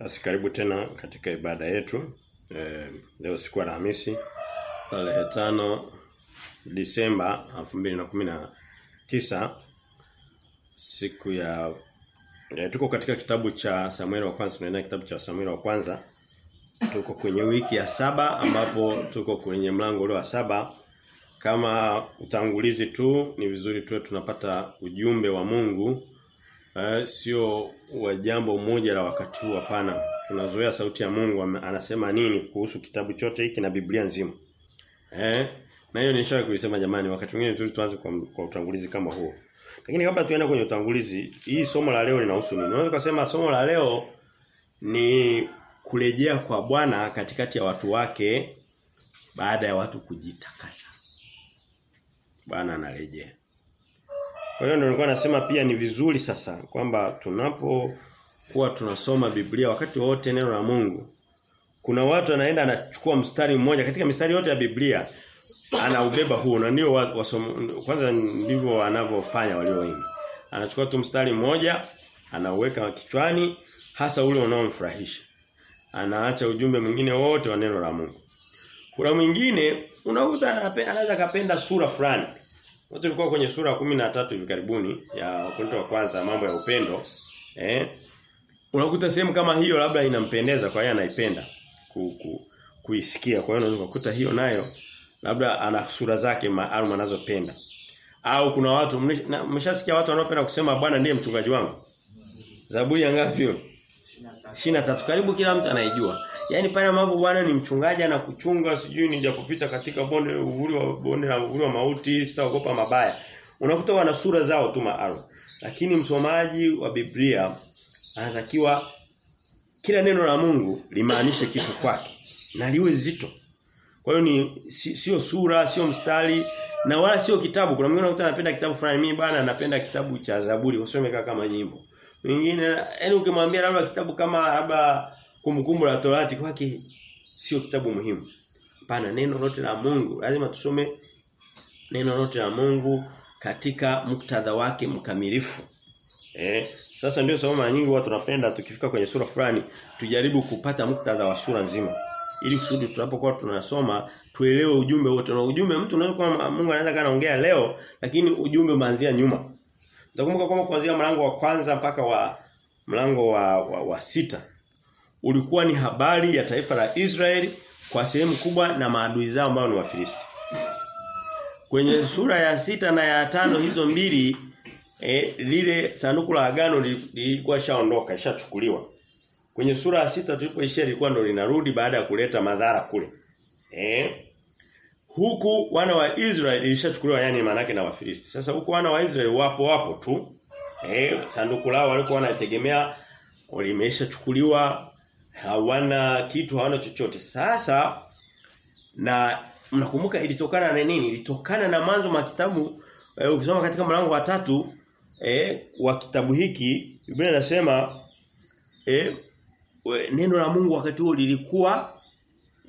Basi karibu tena katika ibada yetu. E, leo siku ya Alhamisi tarehe tano Disemba 2019 siku ya e, tuko katika kitabu cha Samuel wa kwanza tunaenda kitabu cha Samuel wa kwanza tuko kwenye wiki ya saba ambapo tuko kwenye mlango ule wa saba kama utangulizi tu ni vizuri tuwe tunapata ujumbe wa Mungu Uh, sio wa jambo moja la wakati huu hapana. Tunazoea sauti ya Mungu anasema nini kuhusu kitabu chote hiki na Biblia nzima. Eh? Na hiyo nishawahi kuisema jamani wakati mwingine tu tuanze kwa, kwa utangulizi kama huo. Lakini kabla tuende kwenye utangulizi, hii somo la leo linahusu nini? Unaweza kusema somo la leo ni kurejea kwa Bwana katikati ya watu wake baada ya watu kujitakasa. Bwana anarejea. Kwa hiyo ndio nilikuwa nasema pia ni vizuri sasa kwamba tunapokuwa tunasoma Biblia wakati wote neno la Mungu kuna watu anaenda anachukua mstari mmoja katika mistari yote ya Biblia anaubeba huo na ndio kwanza ndivyo wanavyofanya walio wengi. Anachukua tu mstari mmoja anauweka kichwani hasa ule unaomfurahisha. Anaacha ujumbe mwingine wote wa neno la Mungu. Kuna mwingine unakuta anaweza kapenda sura fulani tulikuwa kwenye sura ya tatu hivi karibuni ya Wakorintho wa kwanza mambo ya upendo. Eh? Unakuta sehemu kama hiyo labda inampendeza kwa hiyo anaipenda ku, ku, kuisikia. Kwa hiyo unaweza kukuta hiyo nayo labda ana sura zake maalum anazopenda. Au kuna watu mmeshasikia watu wanaopenda kusema Bwana ndiye mchungaji wangu. Zaburi ngapi hiyo? 23. Karibu kila mtu anaijua. Yaani pale ambapo Bwana ni mchungaji na kuchunga sijui nija kupita katika bonde uvuli wa bonde la uvuli wa mauti sitaogopa mabaya. Unakuta wana sura zao tu maalum. Lakini msomaji wa Biblia anatakiwa kila neno la Mungu limaanishe kitu kwake na liwe zito. Kwa hiyo ni sio sura, sio mstari na wala sio kitabu. Kuna mwingine anakuta anapenda kitabu fulani mimi bwana napenda kitabu cha Zaburi usome kama nyimbo. Mwingine yani ukimwambia labda kitabu kama labda kumbukumbu la Torati kwake sio kitabu muhimu. Hapana neno lote la Mungu lazima tusome neno lote la Mungu katika muktadha wake mkamilifu. Eh, sasa ndio sababu mara nyingi watu tunapenda tukifika kwenye sura fulani tujaribu kupata muktadha wa sura nzima. Ili kusudi tunapokuwa tunasoma tuelewe ujumbe wote. Na ujumbe mtu unaweza kuwa Mungu anaweza kanaongea leo lakini ujumbe umeanzia nyuma. Utakumbuka kwamba kuanzia mlango wa kwanza mpaka wa mlango wa, wa, wa sita ulikuwa ni habari ya taifa la Israeli kwa sehemu kubwa na maadui zao ambao ni Wafilisti. Kwenye sura ya sita na ya tano hizo mbili eh, lile sanduku la agano lilikuwa shaondoka, ishachukuliwa. Kwenye sura ya sita tulipoishia lilikuwa ndo linarudi baada ya kuleta madhara kule. Eh? Huku wana wa Israeli ilishachukuliwa yani manake na Wafilisti. Sasa huku wana wa Israeli wapo wapo tu. Eh, sanduku lao walikuwa wanategemea limeshachukuliwa hawana kitu hawana chochote. Sasa na mnakumbuka ilitokana na nini? Ilitokana na mwanzo wa kitabu e, ukisoma katika mlango wa tatu e, wa kitabu hiki Biblia inasema e, neno la Mungu wakati huo lilikuwa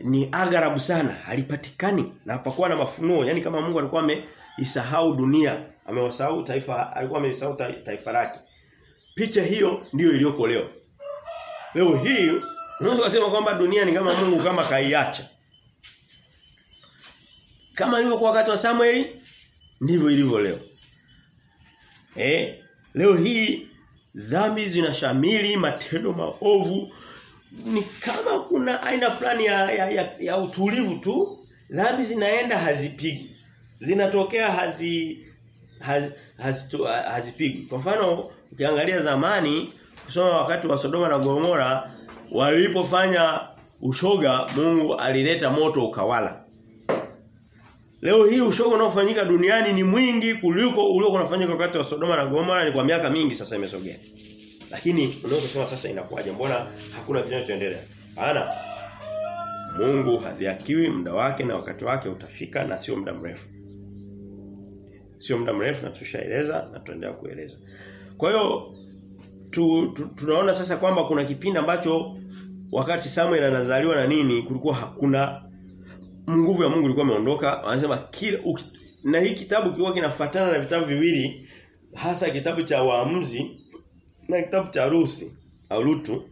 ni agarabu sana, halipatikani na hapakuwa na mafunuo. yani kama Mungu alikuwa ameisahau dunia, amewasahau taifa, alikuwa ameisahau taifa lake. Picha hiyo ndiyo iliyoko leo. Leo hii unaweza kusema kwamba dunia ni kama Mungu kama kaiacha. Kama ilivyokuwa wakati wa Samuel ndivyo ilivyo leo. Eh, leo hii dhambi zinashamili matendo maovu ni kama kuna aina fulani ya, ya, ya, ya utulivu tu dhambi zinaenda hazipigi. Zinatokea hazi haz, haz, hazipigi. Kwa mfano ukiangalia zamani kusoma wakati wa Sodoma na Gomora walipofanya ushoga Mungu alileta moto ukawala. Leo hii ushoga unaofanyika duniani ni mwingi kuliko uliokuwa unafanyika wakati wa Sodoma na Gomora ni kwa miaka mingi sasa imesogea. Lakini unaweza kusema sasa inakuwaje? Mbona hakuna kinachoendelea? Hapana. Mungu hadhiakiwi muda wake na wakati wake utafika na sio muda mrefu. Sio muda mrefu na tushaeleza na tuendelea kueleza. Kwa hiyo tu, tu, tunaona sasa kwamba kuna kipindi ambacho wakati Samuel anazaliwa na nini kulikuwa hakuna nguvu ya Mungu ilikuwa imeondoka. Anasema kila na hii kitabu kilikuwa kinafuatana na vitabu viwili hasa kitabu cha Waamuzi na kitabu cha Ruthi au Lutu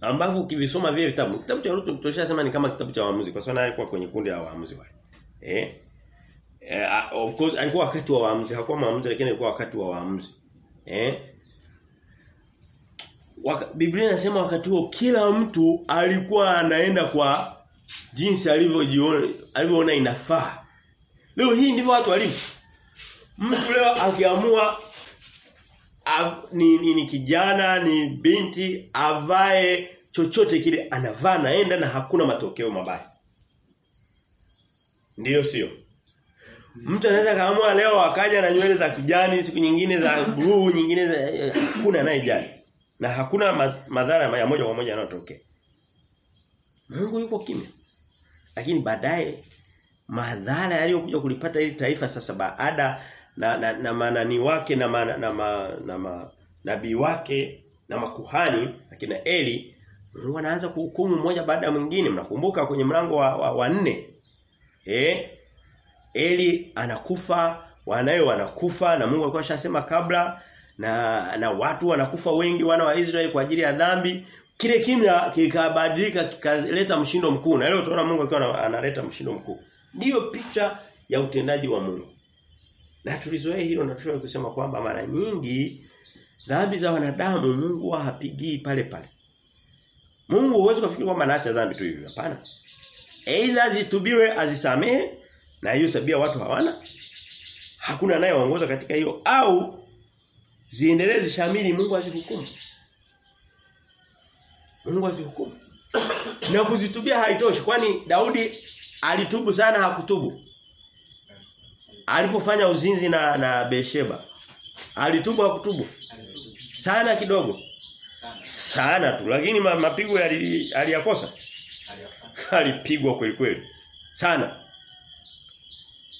ambavyo ukivisoma vile vitabu kitabu cha Rutu tushasema ni kama kitabu cha waamuzi kwa sababu alikuwa kwenye kundi la waamuzi wale. Eh? Eh, of course alikuwa wakati wa waamuzi hakuwa maamuzi lakini alikuwa wakati wa waamuzi. Eh? Waka, Biblia inasema wakati huo kila mtu alikuwa anaenda kwa jinsi alivyojiona alivyoona inafaa. Leo hii ndivyo watu walivyo. Mtu leo akiamua Av, ni, ni, ni kijana ni binti avae chochote kile anavaa naenda na hakuna matokeo mabaya. Ndiyo sio? Mtu anaweza kaamua leo akaja na nywele za kijani, siku nyingine za blue, nyingine za hakuna anayejali. Na hakuna madhara ya moja kwa moja yanayotokea. Mungu yuko kimya. Lakini baadaye madhara yaliyokuja kulipata ili taifa sasa baada na na, na manani wake na ma, na ma, na ma, nabii wake na makuhani akina Eli Mungu anaanza kuhukumu mmoja baada ya mwingine. Mnakumbuka kwenye mlango wa, wa, wa nne? Eh Eli anakufa wanayo wanakufa na Mungu alikuwa ashasema kabla na na watu wanakufa wengi wana wa Israeli kwa ajili ya dhambi. Kile kimya kikabadilika kikaleta mshindo mkuu. Na leo tunaona Mungu akiwa analeta mshindo mkuu. Ndiyo picha ya utendaji wa Mungu na tulizoea hilo na tulizoea kusema kwamba mara nyingi dhambi za wanadamu Mungu wa hapigii pale pale. Mungu huwezi kufikiri kwamba anaacha dhambi tu hivyo. Hapana. Aidha zitubiwe azisamehe na hiyo tabia watu hawana. Hakuna anayeongoza katika hiyo au ziendelee zishamili Mungu azihukumu. Mungu azihukumu. na kuzitubia haitoshi kwani Daudi alitubu sana hakutubu alipofanya uzinzi na na Besheba alitubu hakutubu sana kidogo. Sana sana tu lakini mapigo aliyakosa? Alipigwa kweli kweli. Sana.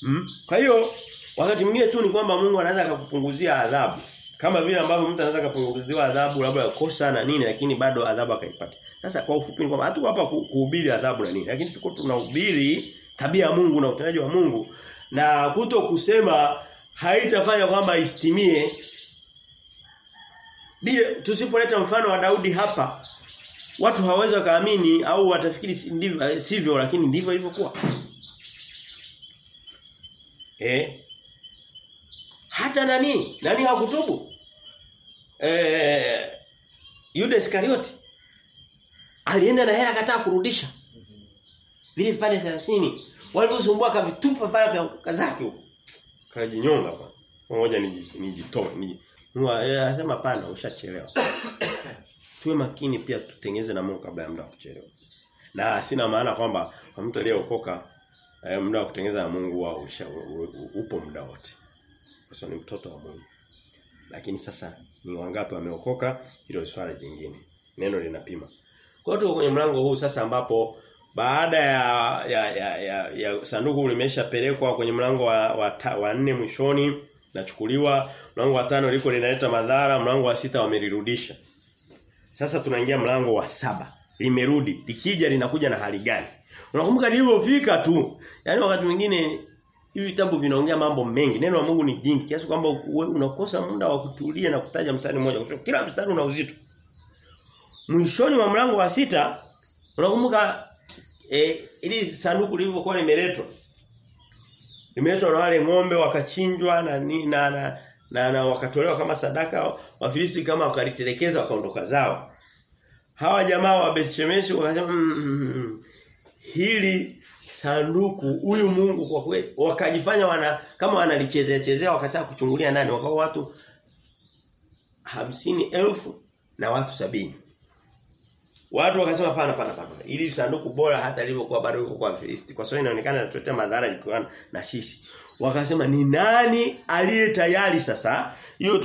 Hmm? kwa hiyo wakati mwingine tu ni kwamba Mungu anaweza akakupunguzia adhabu. Kama vile ambavyo mtu anaweza kupunguziwa adhabu labda kosa na nini lakini bado adhabu akaipata. Sasa kwa ufupi ni kwamba hatuko hapa kuhubiri adhabu na nini lakini tuko tunahubiri tabia ya Mungu na utendaji wa Mungu na kuto kusema haitafanya kwamba istimie bila tusipoleta mfano wa Daudi hapa watu hawawezi kaamini au watafikiri ndivyo sivyo lakini ndivyo ilivyokuwa. Eh? Hata nani? Nani hakutubu? Eh Yuda Iskarioti. Alienda na hela kataa kurudisha. Vile 30 walivyosumbua kavitupa pale kazake huko. Kajinyonga kwa. Pamoja nijitoe niji anasema pana ushachelewa. Tuwe makini pia tutengeze na Mungu kabla ya muda kuchelewa. Na sina maana kwamba kwa mtu aliyeokoka eh, muda wa kutengeza na Mungu wao upo muda wote. Kwa sababu ni mtoto wa Mungu. Lakini sasa ni wangapi wameokoka? Hilo swala jingine. Neno linapima. Kwa hiyo kwenye mlango huu sasa ambapo baada ya ya, ya, ya, ya sanduku limeshapelekwa kwenye mlango wa wa, ta, wa nne mwishoni nachukuliwa mlango wa tano liko linaleta madhara mlango wa sita wamelirudisha. Sasa tunaingia mlango wa saba. Limerudi. Likija linakuja na hali gani? Unakumbuka nilivyofika tu. Yani wakati mwingine hivi vitabu vinaongea mambo mengi. Neno la Mungu ni jingi. Kiasi kwamba unakosa muda wa kutulia na kutaja mstari mmoja. Kwa kila mstari una uzito. Mwishoni wa mlango wa sita unakumbuka e, ili sanduku lilivyokuwa limeletwa limeletwa na wale ng'ombe wakachinjwa na na, na na, na wakatolewa kama sadaka wafilisti kama wakalitelekeza wakaondoka zao. Hawa jamaa wa Bethshemeshi wakasema mm, hili sanduku huyu Mungu kwa kweli. Wakajifanya wana kama wanalichezea chezea wakataka kuchungulia ndani wakao watu hamsini elfu na watu sabini Watu wakasema pana pana pana. Ili sanduku bora hata lilivyokuwa bado liko kwa Filisti. Kwa sababu inaonekana inatuletea madhara likiwa na sisi. Wakasema ni nani aliye tayari sasa? Hiyo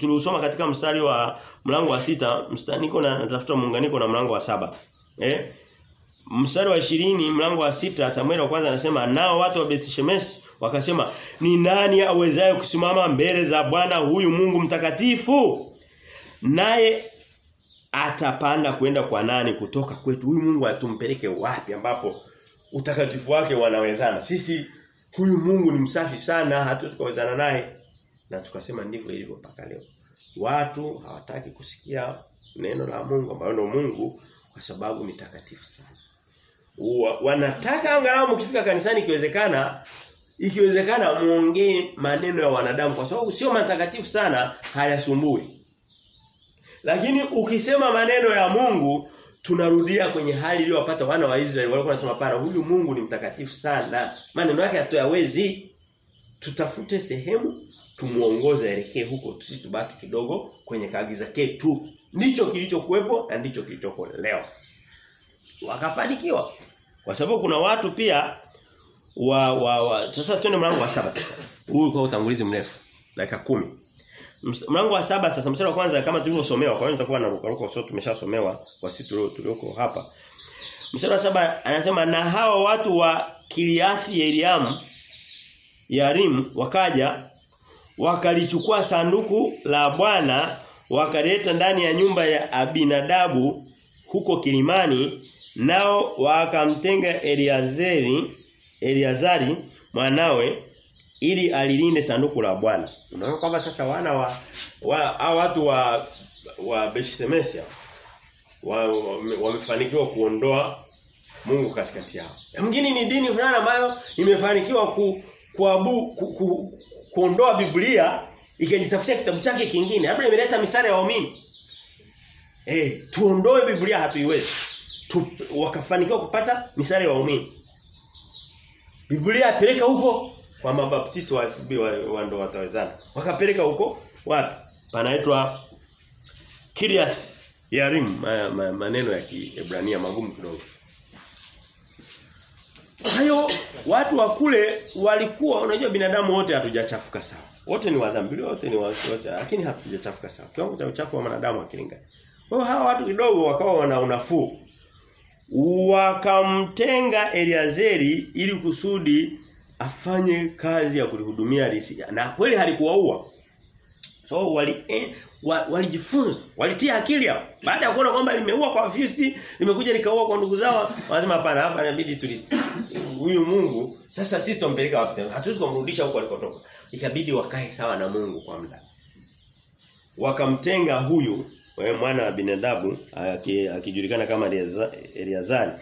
tuliusoma katika mstari wa mlango wa sita, mstari niko na natafuta muunganiko na mlango wa saba. Eh? Mstari wa ishirini mlango wa sita Samuel wa kwanza anasema nao watu wa Bethshemesh wakasema ni nani awezaye kusimama mbele za Bwana huyu Mungu mtakatifu? Naye atapanda kwenda kwa nani kutoka kwetu huyu Mungu atumpeleke wapi ambapo utakatifu wake wanawezana sisi huyu Mungu ni msafi sana hatuwezi kuwezana naye na tukasema ndivyo ilivyo mpaka leo watu hawataki kusikia neno la Mungu ambalo ndio Mungu kwa sababu ni takatifu sana. Uwa, wanataka angalau mkifika kanisani ikiwezekana ikiwezekana muongee maneno ya wanadamu kwa sababu sio matakatifu sana hayasumbui. Lakini ukisema maneno ya Mungu tunarudia kwenye hali iliyowapata wana wa Israeli walikuwa wanasema pana huyu Mungu ni mtakatifu sana. Maneno yake hatoyawezi. Tutafute sehemu tumuongoze elekee huko sisi tubaki kidogo kwenye kaagiza ketu. Ndicho kilichokuwepo na ndicho kilichoko leo. Wakafanikiwa. Kwa sababu kuna watu pia wa wa, wa sasa tuende mlango wa saba sasa. Huu kwa utangulizi mrefu. Dakika kumi Mlango wa saba sasa mstari wa kwanza kama tulivyosomewa kwa hiyo nitakuwa na ruka sio tumeshasomewa kwa sisi tulioko hapa. Mstari wa saba anasema na hawa watu wa Kiliathi Yeriam Yarim wakaja wakalichukua sanduku la Bwana wakaleta ndani ya nyumba ya Abinadabu huko kilimani nao wakamtenga Eliazeri Eliazari mwanawe ili alilinde sanduku la Bwana. Unaona kwamba sasa wana wa, wa watu wa wa Beshemesia wamefanikiwa wa, wa kuondoa Mungu katikati yao. Mwingine ni dini fulani ambayo imefanikiwa ku, kuabu, ku, ku, kuondoa Biblia ikajitafutia kitabu chake kingine. Labda imeleta misara ya waumini. Eh, tuondoe Biblia hatuiwezi. Tu, wakafanikiwa kupata misara ya waumini. Biblia apeleka huko kwa mabaptisti wa FB wa, wa ndo watawezana. Wakapeleka huko wapi? Panaitwa Kiriath Yarim ma, ma, maneno ya Kiebrania magumu kidogo. Hayo watu wa kule walikuwa unajua binadamu wote hatujachafuka sawa. Wote ni wadhambi, wote ni wote lakini hatujachafuka sawa. Kiwango cha uchafu wa wanadamu hakilingani. Kwa hiyo hawa watu kidogo wakawa wana unafuu. Wakamtenga Eliazeri ili kusudi afanye kazi ya kulihudumia risi Na kweli halikuwaua. So wali eh, walijifunza, walitia akili hapo. Baada ya kuona kwamba limeua kwa Wafilisti, limekuja likaua kwa ndugu zao, wanasema hapana, hapa inabidi tuli huyu Mungu sasa sisi tumpeleka wapi tena? Hatuwezi kumrudisha huko alikotoka. Ikabidi wakae sawa na Mungu kwa muda. Wakamtenga huyu mwana wa binadabu akijulikana kama Eliazari.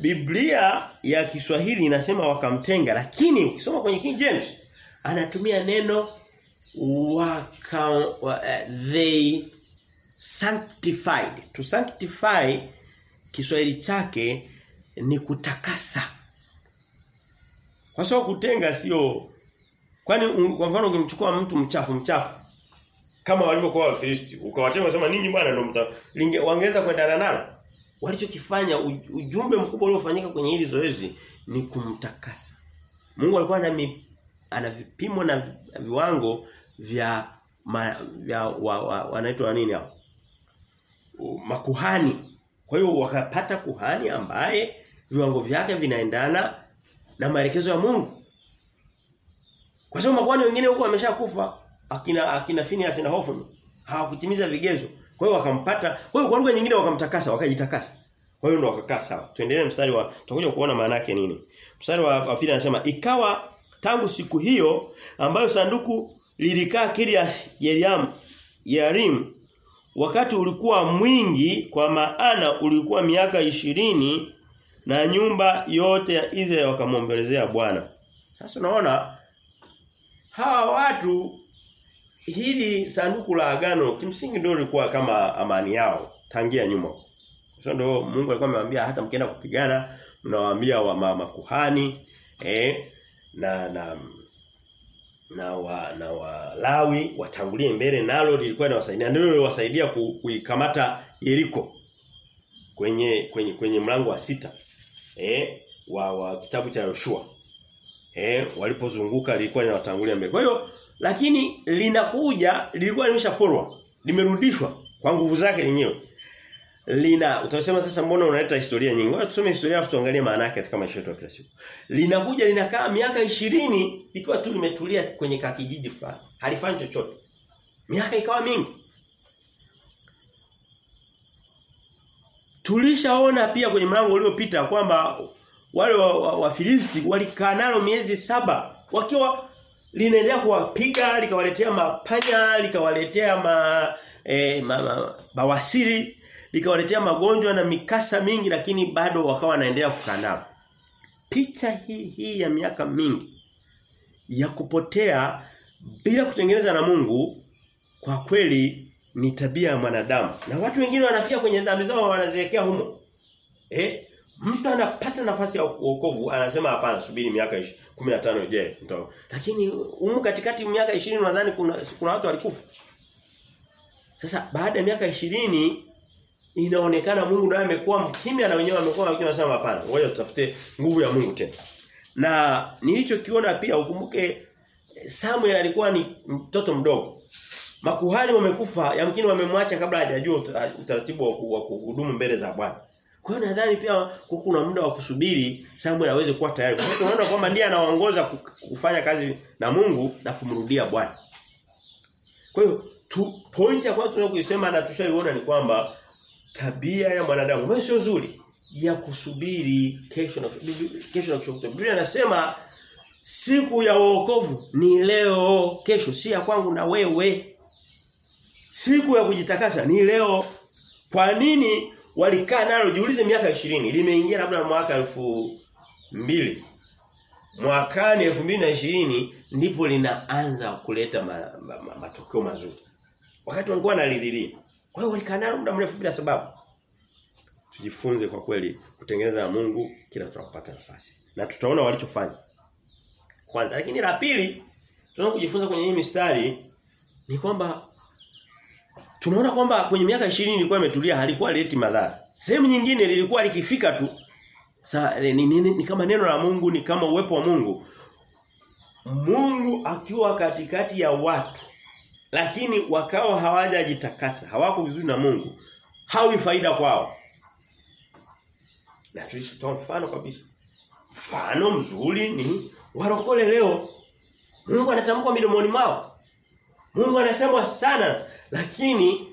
Biblia ya Kiswahili inasema wakamtenga lakini ukisoma kwenye King James anatumia neno waka uh, they sanctified. To sanctify Kiswahili chake ni kutakasa. Kwa sababu kutenga sio kwani kwa mfano ukimchukua mtu mchafu mchafu kama walivyokuwa Wafilisti ukawatenga wasema ninyi bwana ndio wangeweza kuendana nalo walichokifanya ujumbe mkubwa uliofanyika kwenye hili zoezi ni kumtakasa. Mungu alikuwa ana ana vipimo na viwango vya ma, vya wa, wa, wanaitwa nini hao? Makuhani. Kwa hiyo wakapata kuhani ambaye viwango vyake vinaendana na maelekezo ya Mungu. Kwa sababu makuhani wengine huko wameshakufa akina akina Phineas na Hofni hawakutimiza vigezo. Kwa hiyo wakampata, kwa hiyo kwa lugha nyingine wakamtakasa, wakajitakasa. Kwa hiyo ndo wakakaa sawa. Tuendelee mstari wa tutakuja kuona maana yake nini. Mstari wa, pili anasema ikawa tangu siku hiyo ambayo sanduku lilikaa Kiriath Yeriam Yarim wakati ulikuwa mwingi kwa maana ulikuwa miaka ishirini na nyumba yote ya Israeli wakamwombelezea Bwana. Sasa unaona hawa watu hili sanduku la agano kimsingi ndio lilikuwa kama amani yao tangia nyuma. Sio ndio Mungu alikuwa amemwambia hata mkienda kupigana mnawaambia wa mama kuhani eh na na na wa na walawi watangulie mbele nalo lilikuwa linawasaidia. Ndio liliwasaidia kuikamata Yeriko kwenye kwenye kwenye mlango wa sita eh wa, wa kitabu cha Yoshua. Eh walipozunguka lilikuwa linawatangulia mbele. Kwa hiyo lakini linakuja lilikuwa limeshaporwa limerudishwa kwa nguvu zake lenyewe lina utasema sasa mbona unaleta historia nyingi? Wewe tusome historia afu tuangalie maana yake katika maisha yetu ya kila siku. Linakuja linakaa miaka ishirini ikiwa tu limetulia kwenye kakijiji fulani. Halifanyi chochote. Miaka ikawa mingi. Tulishaona pia kwenye mlango uliopita kwamba wale wafilisti wa, wa walikaa nalo miezi saba wakiwa linaendelea kuwapiga likawaletea mapanya likawaletea ma, e, ma, ma, bawasiri likawaletea magonjwa na mikasa mingi lakini bado wakawa wanaendelea kukaa. Picha hii hii ya miaka mingi ya kupotea bila kutengeneza na Mungu kwa kweli ni tabia ya mwanadamu. Na watu wengine wanafika kwenye dhambi zao wanaziwekea humo. Eh? Mtu anapata nafasi ya wokovu anasema hapana subiri miaka 15 je ndio. Lakini umu katikati miaka 20 nadhani kuna kuna watu walikufa. Sasa baada ya miaka 20 inaonekana Mungu ndiye amekuwa mkimya na wenyewe wamekuwa lakini wanasema hapana. Ngoja tutafute nguvu ya Mungu tena. Na nilichokiona pia ukumbuke Samuel alikuwa ni mtoto mdogo. Makuhani wamekufa, yamkini wamemwacha kabla hajajua utaratibu wa kuhudumu mbele za Bwana. Kwa hiyo nadhani pia kuna muda wa kusubiri Samuel aweze kuwa tayari. Kwa hiyo tunaona kwamba ndiye anaongoza kufanya kazi na Mungu na kumrudia Bwana. Kwa hiyo tu point ya kwanza tunayosema na tushaiona ni kwamba tabia ya mwanadamu ambayo sio nzuri ya kusubiri kesho na kesho na kesho. Biblia inasema siku ya wokovu ni leo, kesho si ya kwangu na wewe. Siku ya kujitakasa ni leo. Kwa nini walikaa nalo jiulize miaka 20 limeingia labda mwaka elfu mbili. Mwakani 2020 ndipo linaanza kuleta ma, ma, ma, matokeo mazuri. Wakati walikuwa nalililia kwa hiyo walikaa nalo muda mrefu bila sababu. Tujifunze kwa kweli kutengeneza na Mungu kila tunapopata nafasi. Na tutaona walichofanya. Kwanza lakini la pili tunao kujifunza kwenye hii mistari ni kwamba tunaona kwamba kwenye miaka 20 ilikuwa imetulia halikuwa leti madhara. Sehemu nyingine lilikuwa likifika tu sa, ni, ni, ni, ni kama neno la Mungu ni kama uwepo wa Mungu. Mungu akiwa katikati ya watu lakini wakao hawajajitakasa, hawako vizuri na Mungu. Hawi faida kwao. Na tulishatoa mfano kabisa. Mfano mzuri ni warokole leo. Mungu anatamkwa midomoni mwao. Mungu anasemwa sana lakini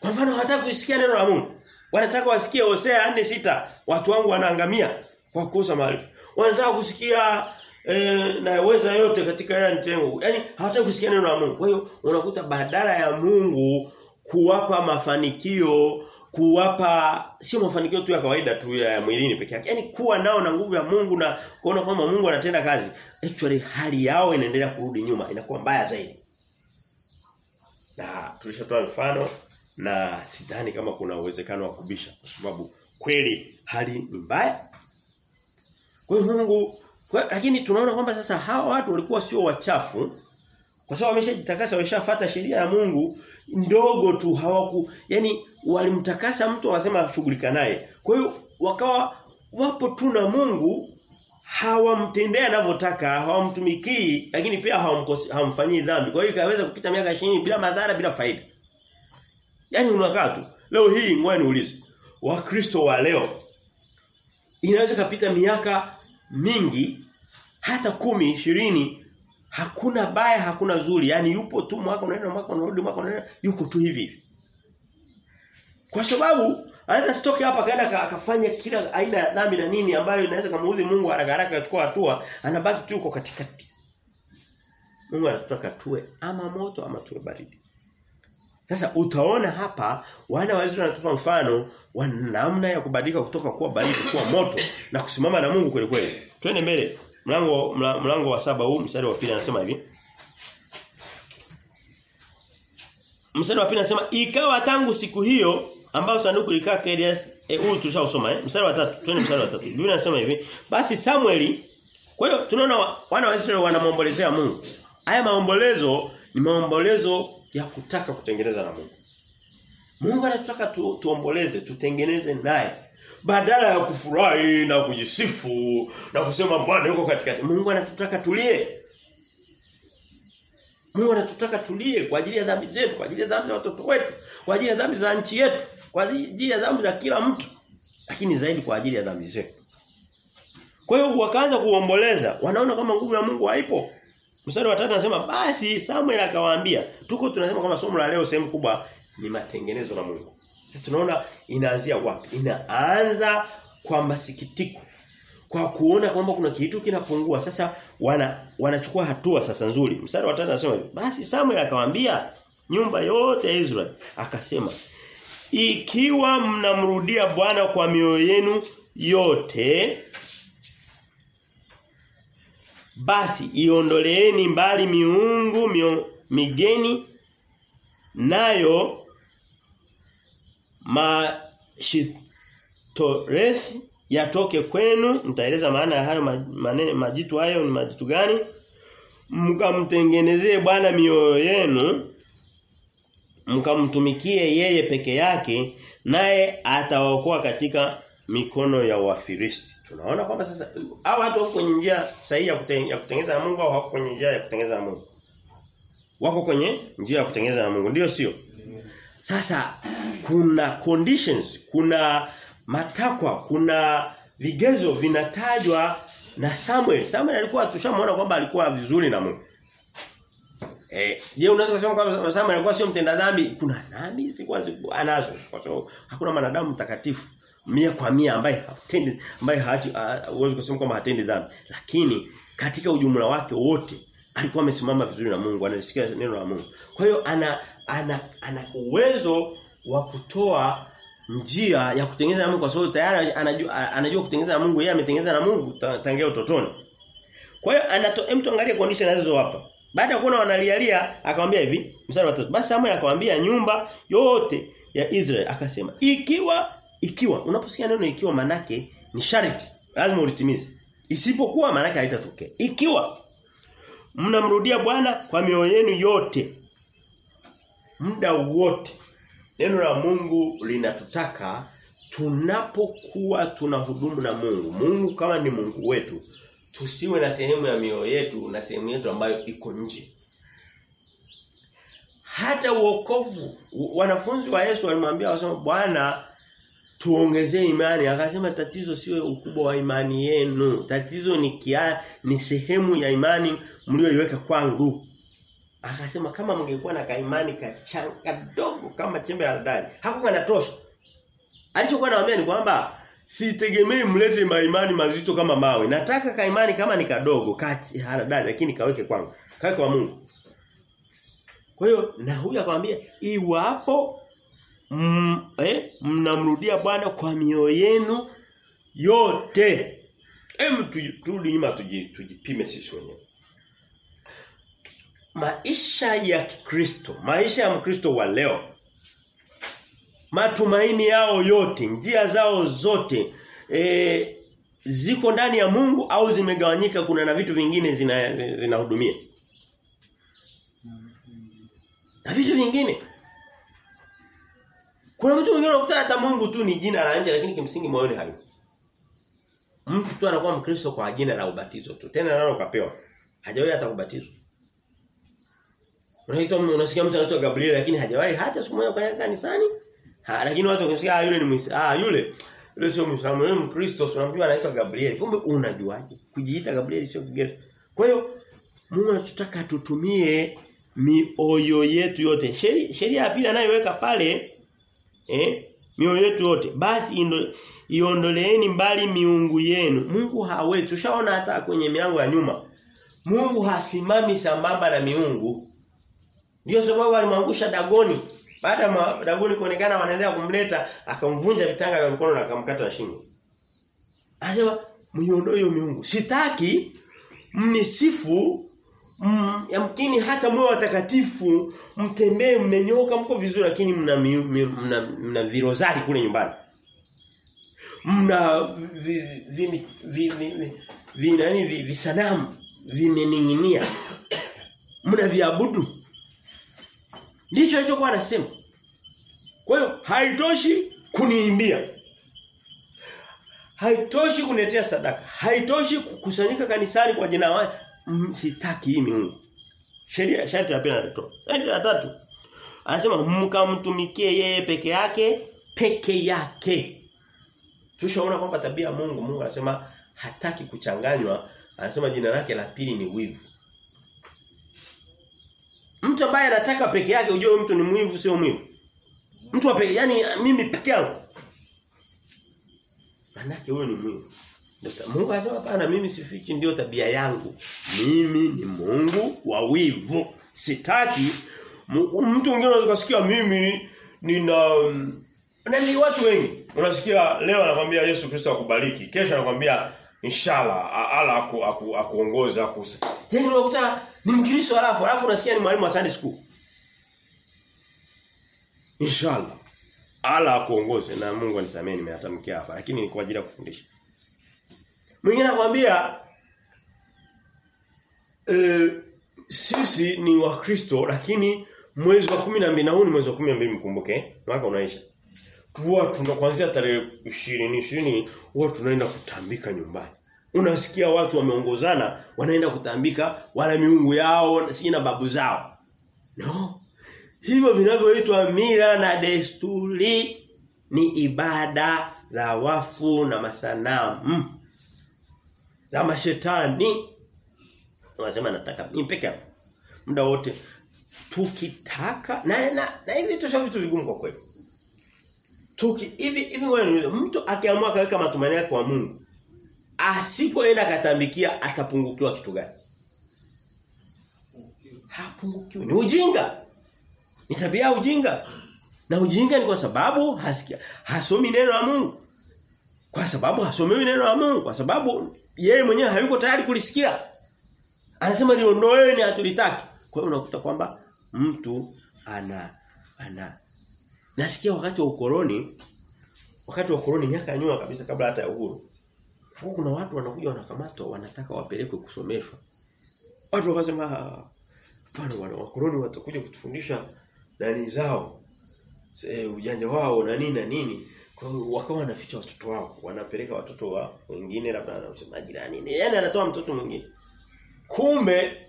kwa mfano hawataka kusikia neno la Mungu. Wanataka wasikie Hosea 4:6 watu wangu wanaangamia kwa kukosa maarifa. Wanataka kusikia e, naweza yote katika haya nitengo. Yaani hawataka kusikia neno la Mungu. Kwa hiyo unakuta badala ya Mungu kuwapa mafanikio kuwapa sio mafanikio tu ya kawaida tu ya mwilini peke yake. Yaani kuwa nao na nguvu ya Mungu na kuona kwamba Mungu anatenda kazi. Actually hali yao inaendelea kurudi nyuma, inakuwa mbaya zaidi. Na tulishatoa mfano na sidhani kama kuna uwezekano wa kubisha kwa sababu kweli hali ni mbaya. Kwa hiyo Mungu kwa, lakini tunaona kwamba sasa hawa watu walikuwa sio wachafu kwa sababu wameshajitakasa wameshafuata sheria ya Mungu ndogo tu hawaku yani walimtakasa mtu wasema shughulika naye. Kwa hiyo wakawa wapo tu na Mungu hawamtendea anavyotaka, hawamtumikii lakini pia hawamfanyii dhambi. Kwa hiyo ikaweza kupita miaka 20 bila madhara bila faida. yani unakaa tu. Leo hii ngoja niulize. Wakristo wa leo inaweza kapita miaka mingi hata kumi ishirini hakuna baya hakuna zuri yani yupo tu mwaka unaenda mwaka unarudi mwaka unaenda yuko tu hivi kwa sababu anaweza sitoke hapa kaenda akafanya kila aina ya dhambi na nini ambayo inaweza kumuudhi Mungu haraka haraka achukua hatua anabaki tu yuko katikati Mungu anataka tuwe ama moto ama tuwe baridi sasa utaona hapa wana wa Israeli wanatupa mfano wa namna ya kubadilika kutoka kuwa baridi kuwa moto na kusimama na Mungu kweli kweli. Twende mbele. Mlango mlango wa saba huu mstari wa pili anasema hivi. Mstari wa pili anasema ikawa tangu siku hiyo ambayo sanduku likaa Kediath eh huu tulishausoma eh mstari wa 3 twende mstari wa 3 Biblia inasema hivi basi Samueli kwa hiyo tunaona wana wa Israeli wanamwombolezea Mungu. Haya maombolezo ni maombolezo ya kutaka kutengeneza na Mungu. Mungu anataka tu, tuomboleze tutengeneze naye. Badala ya kufurahi na kujisifu na kusema Bwana yuko katikati. Mungu anatutaka tulie. Mungu anatutaka tulie kwa ajili ya dhambi zetu, kwa ajili ya dhambi za watoto wetu, kwa ajili ya dhambi za nchi yetu, kwa ajili ya dhambi za kila mtu, lakini zaidi kwa ajili ya dhambi zetu. Kwa hiyo wakaanza kuomboleza, wanaona kama nguvu ya Mungu haipo. Mstari wa 3 anasema basi Samuel akawaambia, tuko tunasema kama somo la leo sehemu kubwa ni matengenezo na Mungu. Sasa tunaona inaanzia wapi? Inaanza kwa masikitiko kwa kuona kwamba kuna kitu kinapungua sasa wana wanachukua hatua sasa nzuri mstari wa 5 anasema basi Samuel akawaambia nyumba yote ya Israeli akasema ikiwa mnamrudia Bwana kwa mioyo yenu yote basi iondoleeni mbali miungu mio, migeni nayo mashitorethi yatoke kwenu. Nitaeleza maana ya hayo majitu hayo ni majitu gani? Mkamtengenezee Bwana mioyo yenu mkamtumikie yeye peke yake naye atawaokoa katika mikono ya Wafilisti. Tunaona kwamba sasa hao watu wako kwenye njia sahihi ya, kuten, ya kutengeneza Mungu au wako kwenye njia ya kutengeneza Mungu? Wako kwenye njia ya kutengeneza Mungu, ndio sio? Sasa kuna conditions, kuna matakwa, kuna vigezo vinatajwa na Samuel. Samuel alikuwa tushamwona kwamba alikuwa vizuri na Mungu. Eh, je, unaweza kusema kwamba Samuel alikuwa sio mtenda dhambi? Kuna dhambi zilikuwa anazo kwa sababu hakuna mwanadamu mtakatifu mia kwa mia ambaye hatendi ambaye haji uwezo kusema kwamba hatendi dhambi. Lakini katika ujumla wake wote alikuwa amesimama vizuri na Mungu, analisikia neno la Mungu. Kwa hiyo ana ana ana uwezo wa kutoa njia ya kutengeneza na Mungu kwa sababu tayari anajua anajua kutengeneza na Mungu, yeye ametengeneza na Mungu tangia utotoni. Kwa hiyo anato mtu angalie condition anazo hapa. Baada ya kuona wanalialia akamwambia hivi, mstari wa 3. Basi Samuel akamwambia nyumba yote ya Israel akasema, ikiwa ikiwa unaposikia neno ikiwa manake ni sharti, lazima ulitimize. Isipokuwa manake haitatokea. Ikiwa mnamrudia Bwana kwa mioyo yenu yote muda wote neno la Mungu linatutaka tunapokuwa tunahudumu na Mungu. Mungu kama ni Mungu wetu, tusiwe na sehemu ya mioyo yetu na sehemu yetu ambayo iko nje. Hata uokovu wanafunzi wa Yesu walimwambia wasema Bwana tuongezee imani. Akasema tatizo sio ukubwa wa imani yenu. Tatizo ni kia, ni sehemu ya imani mlioiweka kwangu. Akasema kama mngekuwa na kaimani kachanga dogo kama chembe ya haradali hakuwa natosha alichokuwa anawaambia ni kwamba sitegemei mlete maimani mazito kama mawe nataka kaimani kama ni kadogo kachi haradali lakini kaweke kwangu Kaweke kwa Mungu kwa hiyo na huyu akamwambia iwapo mm, eh, mnamrudia Bwana kwa mioyo yenu yote. Hem turudi nyuma tujipime sisi wenyewe. Maisha ya Kristo, maisha ya Mkristo wa leo. Matumaini yao yote, njia zao zote e, ziko ndani ya Mungu au zimegawanyika kuna na vitu vingine zinahudumia. Zina na vitu vingine kuna mtu mwingine anakuta hata Mungu tu ni jina la nje lakini kimsingi moyoni hayupo. Mtu tu anakuwa Mkristo kwa jina la ubatizo tu. Tena nalo kapewa. Hajawahi hata kubatizwa. Unaitwa unasikia mtu anaitwa Gabriel lakini hajawahi hata siku moja kwa kanisani. Ha, lakini watu wakisikia ah yule ni Muislamu. Ah yule yule sio Muislamu, yule Mkristo unamjua anaitwa Gabriel. Kumbe unajuaje? Kujiita Gabriel sio kigezo. Kwa hiyo Mungu anatutaka tutumie mioyo yetu yote. Sheria sheria ya pili anayoweka pale eh mioyo yetu yote basi ndio iondoleeni mbali miungu yenu. Mungu hawezi. Tushaona hata kwenye milango ya nyuma. Mungu hasimami sambamba na miungu. Ndio sababu alimwangusha Dagoni. Baada ya Dagoni kuonekana wanaendelea kumleta akamvunja vitanga vya mkono na akamkata shingo. Anasema mniondoe hiyo miungu. Sitaki mnisifu Mm, yamkini hata mwe watakatifu mtembee mmenyoka mko vizuri lakini mna mna, mna virozari kule nyumbani. Mna vi, vi, vi, vi, vi nani vi, visanamu vimening'inia. Mna viabudu. Ndicho alichokuwa anasema. Kwa hiyo haitoshi kuniimbia. Haitoshi kunetea sadaka. Haitoshi kukusanyika kanisani kwa jina la msitaki sitaki hii mungu Sheria sharti la pili anatoa. Tatu. Anasema mkamtumikie yeye peke yake peke yake. Tushaona kwamba tabia Mungu Mungu anasema hataki kuchanganywa. Anasema jina lake la pili ni wivu. Mtu ambaye anataka peke yake ujue mtu ni mwivu sio mwivu. Mtu wa peke yani mimi peke yangu. Manake huyo ni mwivu. Mungu anasema hapana mimi sifichi ndio tabia yangu. Mimi ni Mungu wa wivu. Sitaki mtu mwingine kusikia mimi nina na ni watu wengi. Unasikia leo anakuambia Yesu Kristo akubariki, kesho anakuambia inshallah Allah aku, aku, aku, aku. Yaani unakuta ni Mkristo alafu alafu unasikia ni mwalimu wa Sunday school. Inshallah Ala akuongoze na Mungu anisamee nimeyatamkia hapa lakini ni kwa ajili ya kufundisha. Mwingine anakuambia eh sisi ni wakristo lakini mwezi wa 12 na huu ni mwezi wa 12 mkumbuke mwaka unaisha. Tuwa tunakuanzia tarehe 20 20 huwa tunaenda kutambika nyumbani. Unasikia watu wameongozana wanaenda kutambika wala miungu yao si na babu zao. No. Hivyo vinavyoitwa mila na desturi ni ibada za wafu na masanamu. Za mashetani. Unasema nataka mimi peke yangu. Muda wote tukitaka na na, na hivi vitu vitu vigumu kwa kweli. Tuki hivi hivi wewe mtu akiamua kaweka matumaini yake kwa Mungu asipoenda katambikia atapungukiwa kitu gani? Hapungukiwi. Ni ujinga. Ni tabia ya ujinga. Na ujinga ni kwa sababu hasikia hasomi neno la Mungu. Kwa sababu hasomewi neno la Mungu, kwa sababu yeye mwenyewe hayuko tayari kulisikia. Anasema niondoeni hatulitaki. Kwa hiyo unakuta kwamba mtu ana ana nasikia wakati wa ukoloni wakati wa ukoloni miaka ya nyuma kabisa kabla hata ya uhuru. Huko kuna watu wanakuja wanakamatwa wanataka wapelekwe kusomeshwa. Watu wakasema hapana wana wakoloni watakuja kutufundisha nani zao. E, ujanja wao na nini na nini. Kwa hiyo wakawa wanaficha watoto wao, wanapeleka watoto wa wengine labda anasema jirani. Yaani anatoa mtoto mwingine. Kumbe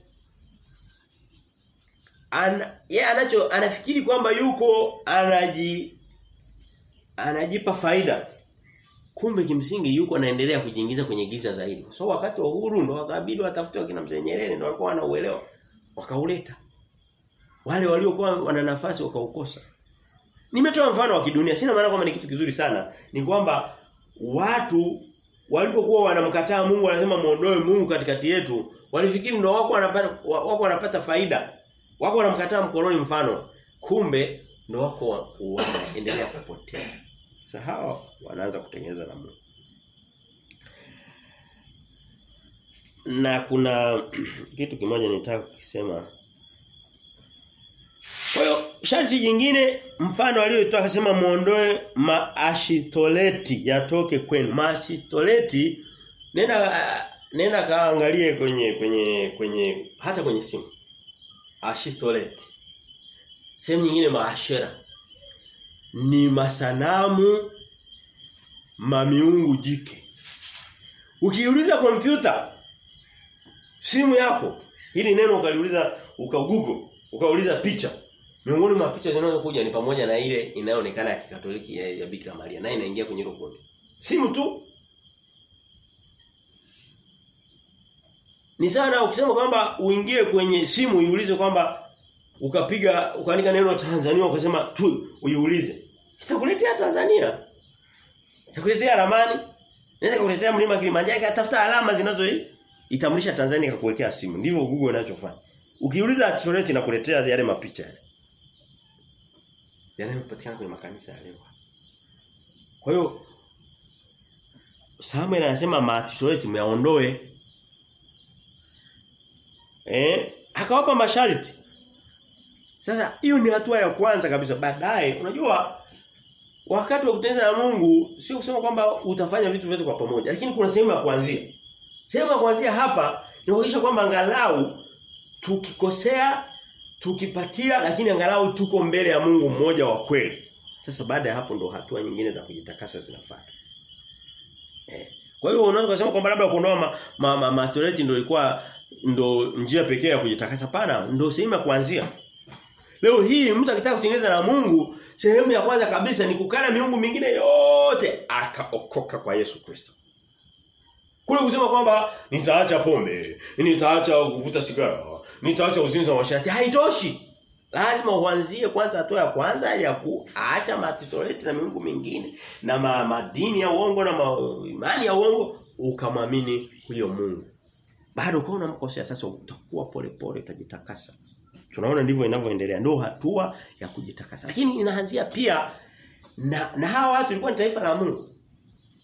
an, yeye anacho anafikiri kwamba yuko anaji anajipa faida. Kumbe kimsingi yuko anaendelea kujiingiza kwenye giza zaidi. So wakati wa uhuru ndo wakabidi watafute wakina mzee Nyerere ndo walikuwa wanauelewa. Wakauleta. Wale waliokuwa wana nafasi wakaukosa. Nimetoa mfano wa kidunia. Sina maana kwamba ni kitu kizuri sana. Ni kwamba watu walipokuwa wanamkataa Mungu wanasema muondoe Mungu katikati yetu, walifikiri ndo wako wanapata wako wanapata faida. Wako wanamkataa mkoloni mfano. Kumbe ndio wako wanaendelea kupotea. Sasa hawa wanaanza kutengeneza na Mungu. Na kuna kitu kimoja nitaka kusema. Kwa hiyo sharti jingine mfano aliyotoa akasema muondoe maashitoleti yatoke kwenu. Maashitoleti nenda nenda kaangalie kwenye kwenye kwenye hata kwenye simu. Ashitoleti. Sehemu nyingine maashera. Ni masanamu mamiungu jike. Ukiuliza kompyuta simu yako hili neno ukaliuliza ukagoogle ukauliza picha miongoni mwa picha zinazokuja ni pamoja na ile inayoonekana ya Kikatoliki ya, ya Bikira Maria naye inaingia kwenye kundi. Simu tu Ni sana ukisema kwamba uingie kwenye simu iulize kwamba ukapiga ukaandika neno Tanzania ukasema tu uiulize. Itakuletea Tanzania. Itakuletea ramani. naweza kukuletea mlima Kilimanjaro atafuta alama zinazo itamlisha Tanzania kakuwekea simu. Ndivyo Google inachofanya. Ukiuliza Ashtoreth inakuletea yale mapicha yale. Yanayopatikana kwenye makanisa ya leo. Kwa hiyo Samuel anasema Maashtoreth meaondoe Eh, akawapa masharti. Sasa hiyo ni hatua ya kwanza kabisa. Baadaye unajua wakati wa kutenza na Mungu sio kusema kwamba utafanya vitu vyote kwa pamoja, lakini kuna sehemu ya kuanzia. Sehemu ya kuanzia hapa ni kuhakikisha kwamba angalau tukikosea tukipatia lakini angalau tuko mbele ya Mungu mmoja wa kweli. Sasa baada ya hapo ndo hatua nyingine za kujitakasa zinafuata. Eh. Kwa hiyo unaweza kusema kwamba labda kuondoa ma, ma, ma, ma ndio ilikuwa ndo njia pekee ya kujitakasa pana ndo sehemu ya kuanzia. Leo hii mtu akitaka kutengeneza na Mungu, sehemu ya kwanza kabisa ni kukana miungu mingine yote akaokoka kwa Yesu Kristo. Kule kusema kwamba nitaacha pombe, nitaacha kuvuta sigara, nitaacha uzinzi wa masharti haitoshi. Lazima uanzie kwanza hatua ya kwanza ya kuacha matitoleti na miungu mingine na ma, madini ya uongo na ma, imani ya uongo ukamwamini huyo Mungu. Bado kwa unamkosea sasa utakuwa pole pole utajitakasa. Tunaona ndivyo inavyoendelea. Ndio hatua ya kujitakasa. Lakini inaanzia pia na na hawa watu walikuwa ni taifa la Mungu.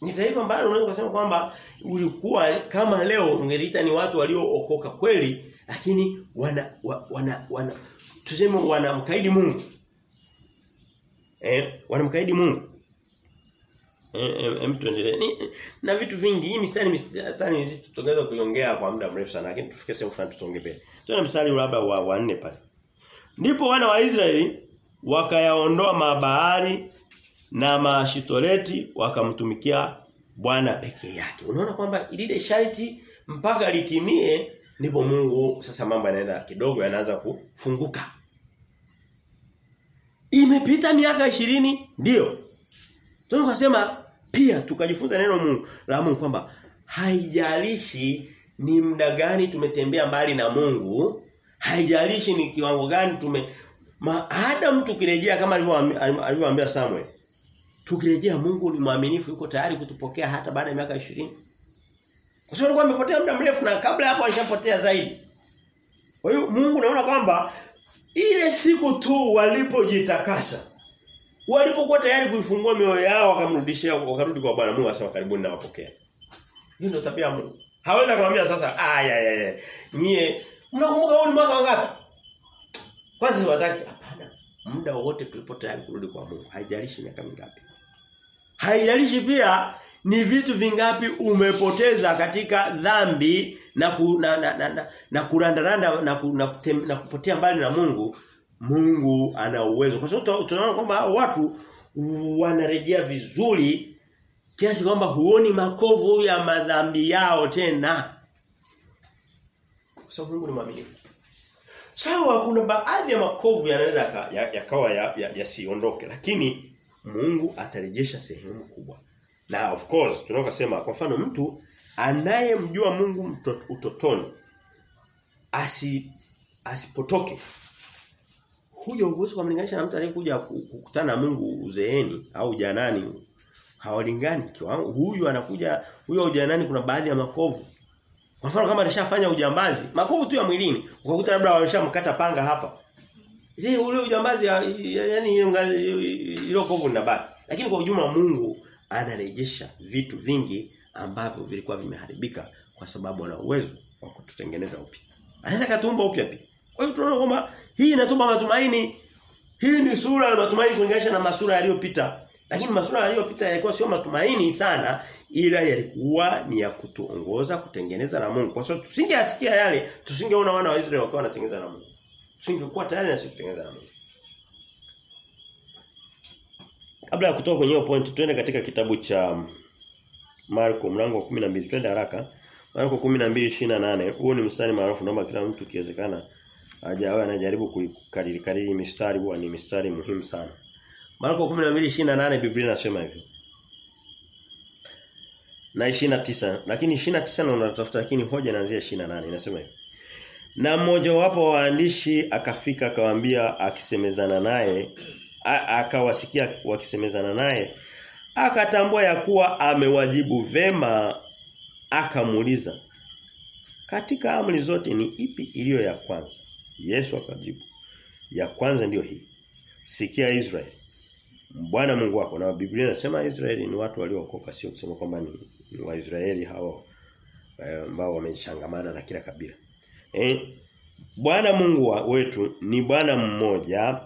Ni taifa ambalo unaweza kusema kwamba ulikuwa kama leo ungeliita ni watu waliookoka kweli lakini wana wa- wana wana tuseme wanamkaidi Mungu. Eh, wanamkaidi Mungu. Eh, eh, em tuendelee. Na vitu vingi hii mistari mistari hizi tutongeza kuiongea kwa muda mrefu sana lakini tufike sehemu fulani tusonge mbele. Tuna mstari labda wa, wanne pale. Ndipo wana wa Israeli wakayaondoa mabahari na mashitoleti wakamtumikia Bwana peke yake. Unaona kwamba lile sharti mpaka litimie ndipo Mungu sasa mambo yanaenda kidogo yanaanza kufunguka. Imepita miaka ishirini ndio. Tunakasema pia tukajifunza neno Mungu la Mungu kwamba haijalishi ni muda gani tumetembea mbali na Mungu, haijalishi ni kiwango gani tume hata mtu kirejea kama alivyoambi- alivyoambia Samuel. Tukirejea Mungu ni mwaminifu yuko tayari kutupokea hata baada ya miaka 20. Kwa sababu alikuwa amepotea muda mrefu na kabla hapo alishapotea zaidi. Kwa hiyo Mungu naona kwamba ile siku tu walipojitakasa walipokuwa tayari kuifungua mioyo yao wakamrudishia wakarudi kwa Bwana Mungu asema karibuni na wapokea. Hiyo ndio tabia ya Mungu. Hawezi akamwambia sasa aya ya ya. Nyie mnakumbuka huu mwaka wangapi? Kwanza siwataki hapana. Muda wote tulipo tayari kurudi kwa Mungu. Haijalishi miaka mingapi. Haijalishi pia ni vitu vingapi umepoteza katika dhambi na ku, na, na, na, na, na kurandaranda na, ku, na, na, na kupotea mbali na Mungu. Mungu ana uwezo. Kwa sababu tunaona kwamba watu wanarejea vizuri kiasi kwamba huoni makovu ya madhambi yao tena. Kwa sababu Mungu ni mwaminifu. Sawa kuna baadhi ya makovu yanaweza yakawa ya, ya, yasiondoke ya ya lakini Mungu atarejesha sehemu kubwa. Na of course tunakosema kwa mfano mtu anayemjua Mungu utotoni asi asipotoke huyo huwezi kumlinganisha na mtu aliyekuja kukutana na Mungu uzeeni au ujanani. Hawalingani kiwango. Huyu anakuja huyo ujanani kuna baadhi ya makovu. Kwa mfano kama alishafanya ujambazi makovu tu ya mwilini ukakuta labda walishamkata panga hapa. Je ule ujambazi yani hilo kovu linabaki lakini kwa ujumla Mungu anarejesha vitu vingi ambavyo vilikuwa vimeharibika kwa sababu ana uwezo wa kututengeneza upya. Anaweza katumba upya pia kwa hiyo tunaona kwamba hii inatupa matumaini. Hii ni sura ya matumaini kulinganisha na masura yaliyopita. Lakini masura yaliyopita yalikuwa sio matumaini sana ila yalikuwa ni ya kutuongoza kutengeneza na Mungu. Kwa sababu tusingeasikia yale, tusingeona wana wa Israeli wakiwa wanatengeneza na Mungu. Tusingekuwa tayari na kutengeneza na Mungu. Kabla ya kutoka kwenye point twende katika kitabu cha Marko mlango wa 12 twende haraka. Marko 12:28 huo ni mstari maarufu naomba kila mtu kiwezekana aje awe anajaribu kuikariri kariri mistari huwa ni mistari muhimu sana. Marko 12:28 Biblia inasema hivyo. Na 29 lakini 29 na unatafuta lakini hoja inaanzia 28 inasema hivyo. Na mmoja wapo wa waandishi akafika akawaambia akisemezana naye akawasikia wakisemezana naye akatambua ya kuwa amewajibu vema akamuuliza katika amri zote ni ipi iliyo ya kwanza Yesu akajibu ya kwanza ndiyo hii. Sikia israel Bwana Mungu wako. Na Biblia inasema Israeli ni watu waliookoka sio kusema kwamba ni, ni Waisraeli hao ambao eh, wameshangamana na kila kabila. Eh Bwana Mungu wa, wetu ni Bwana mmoja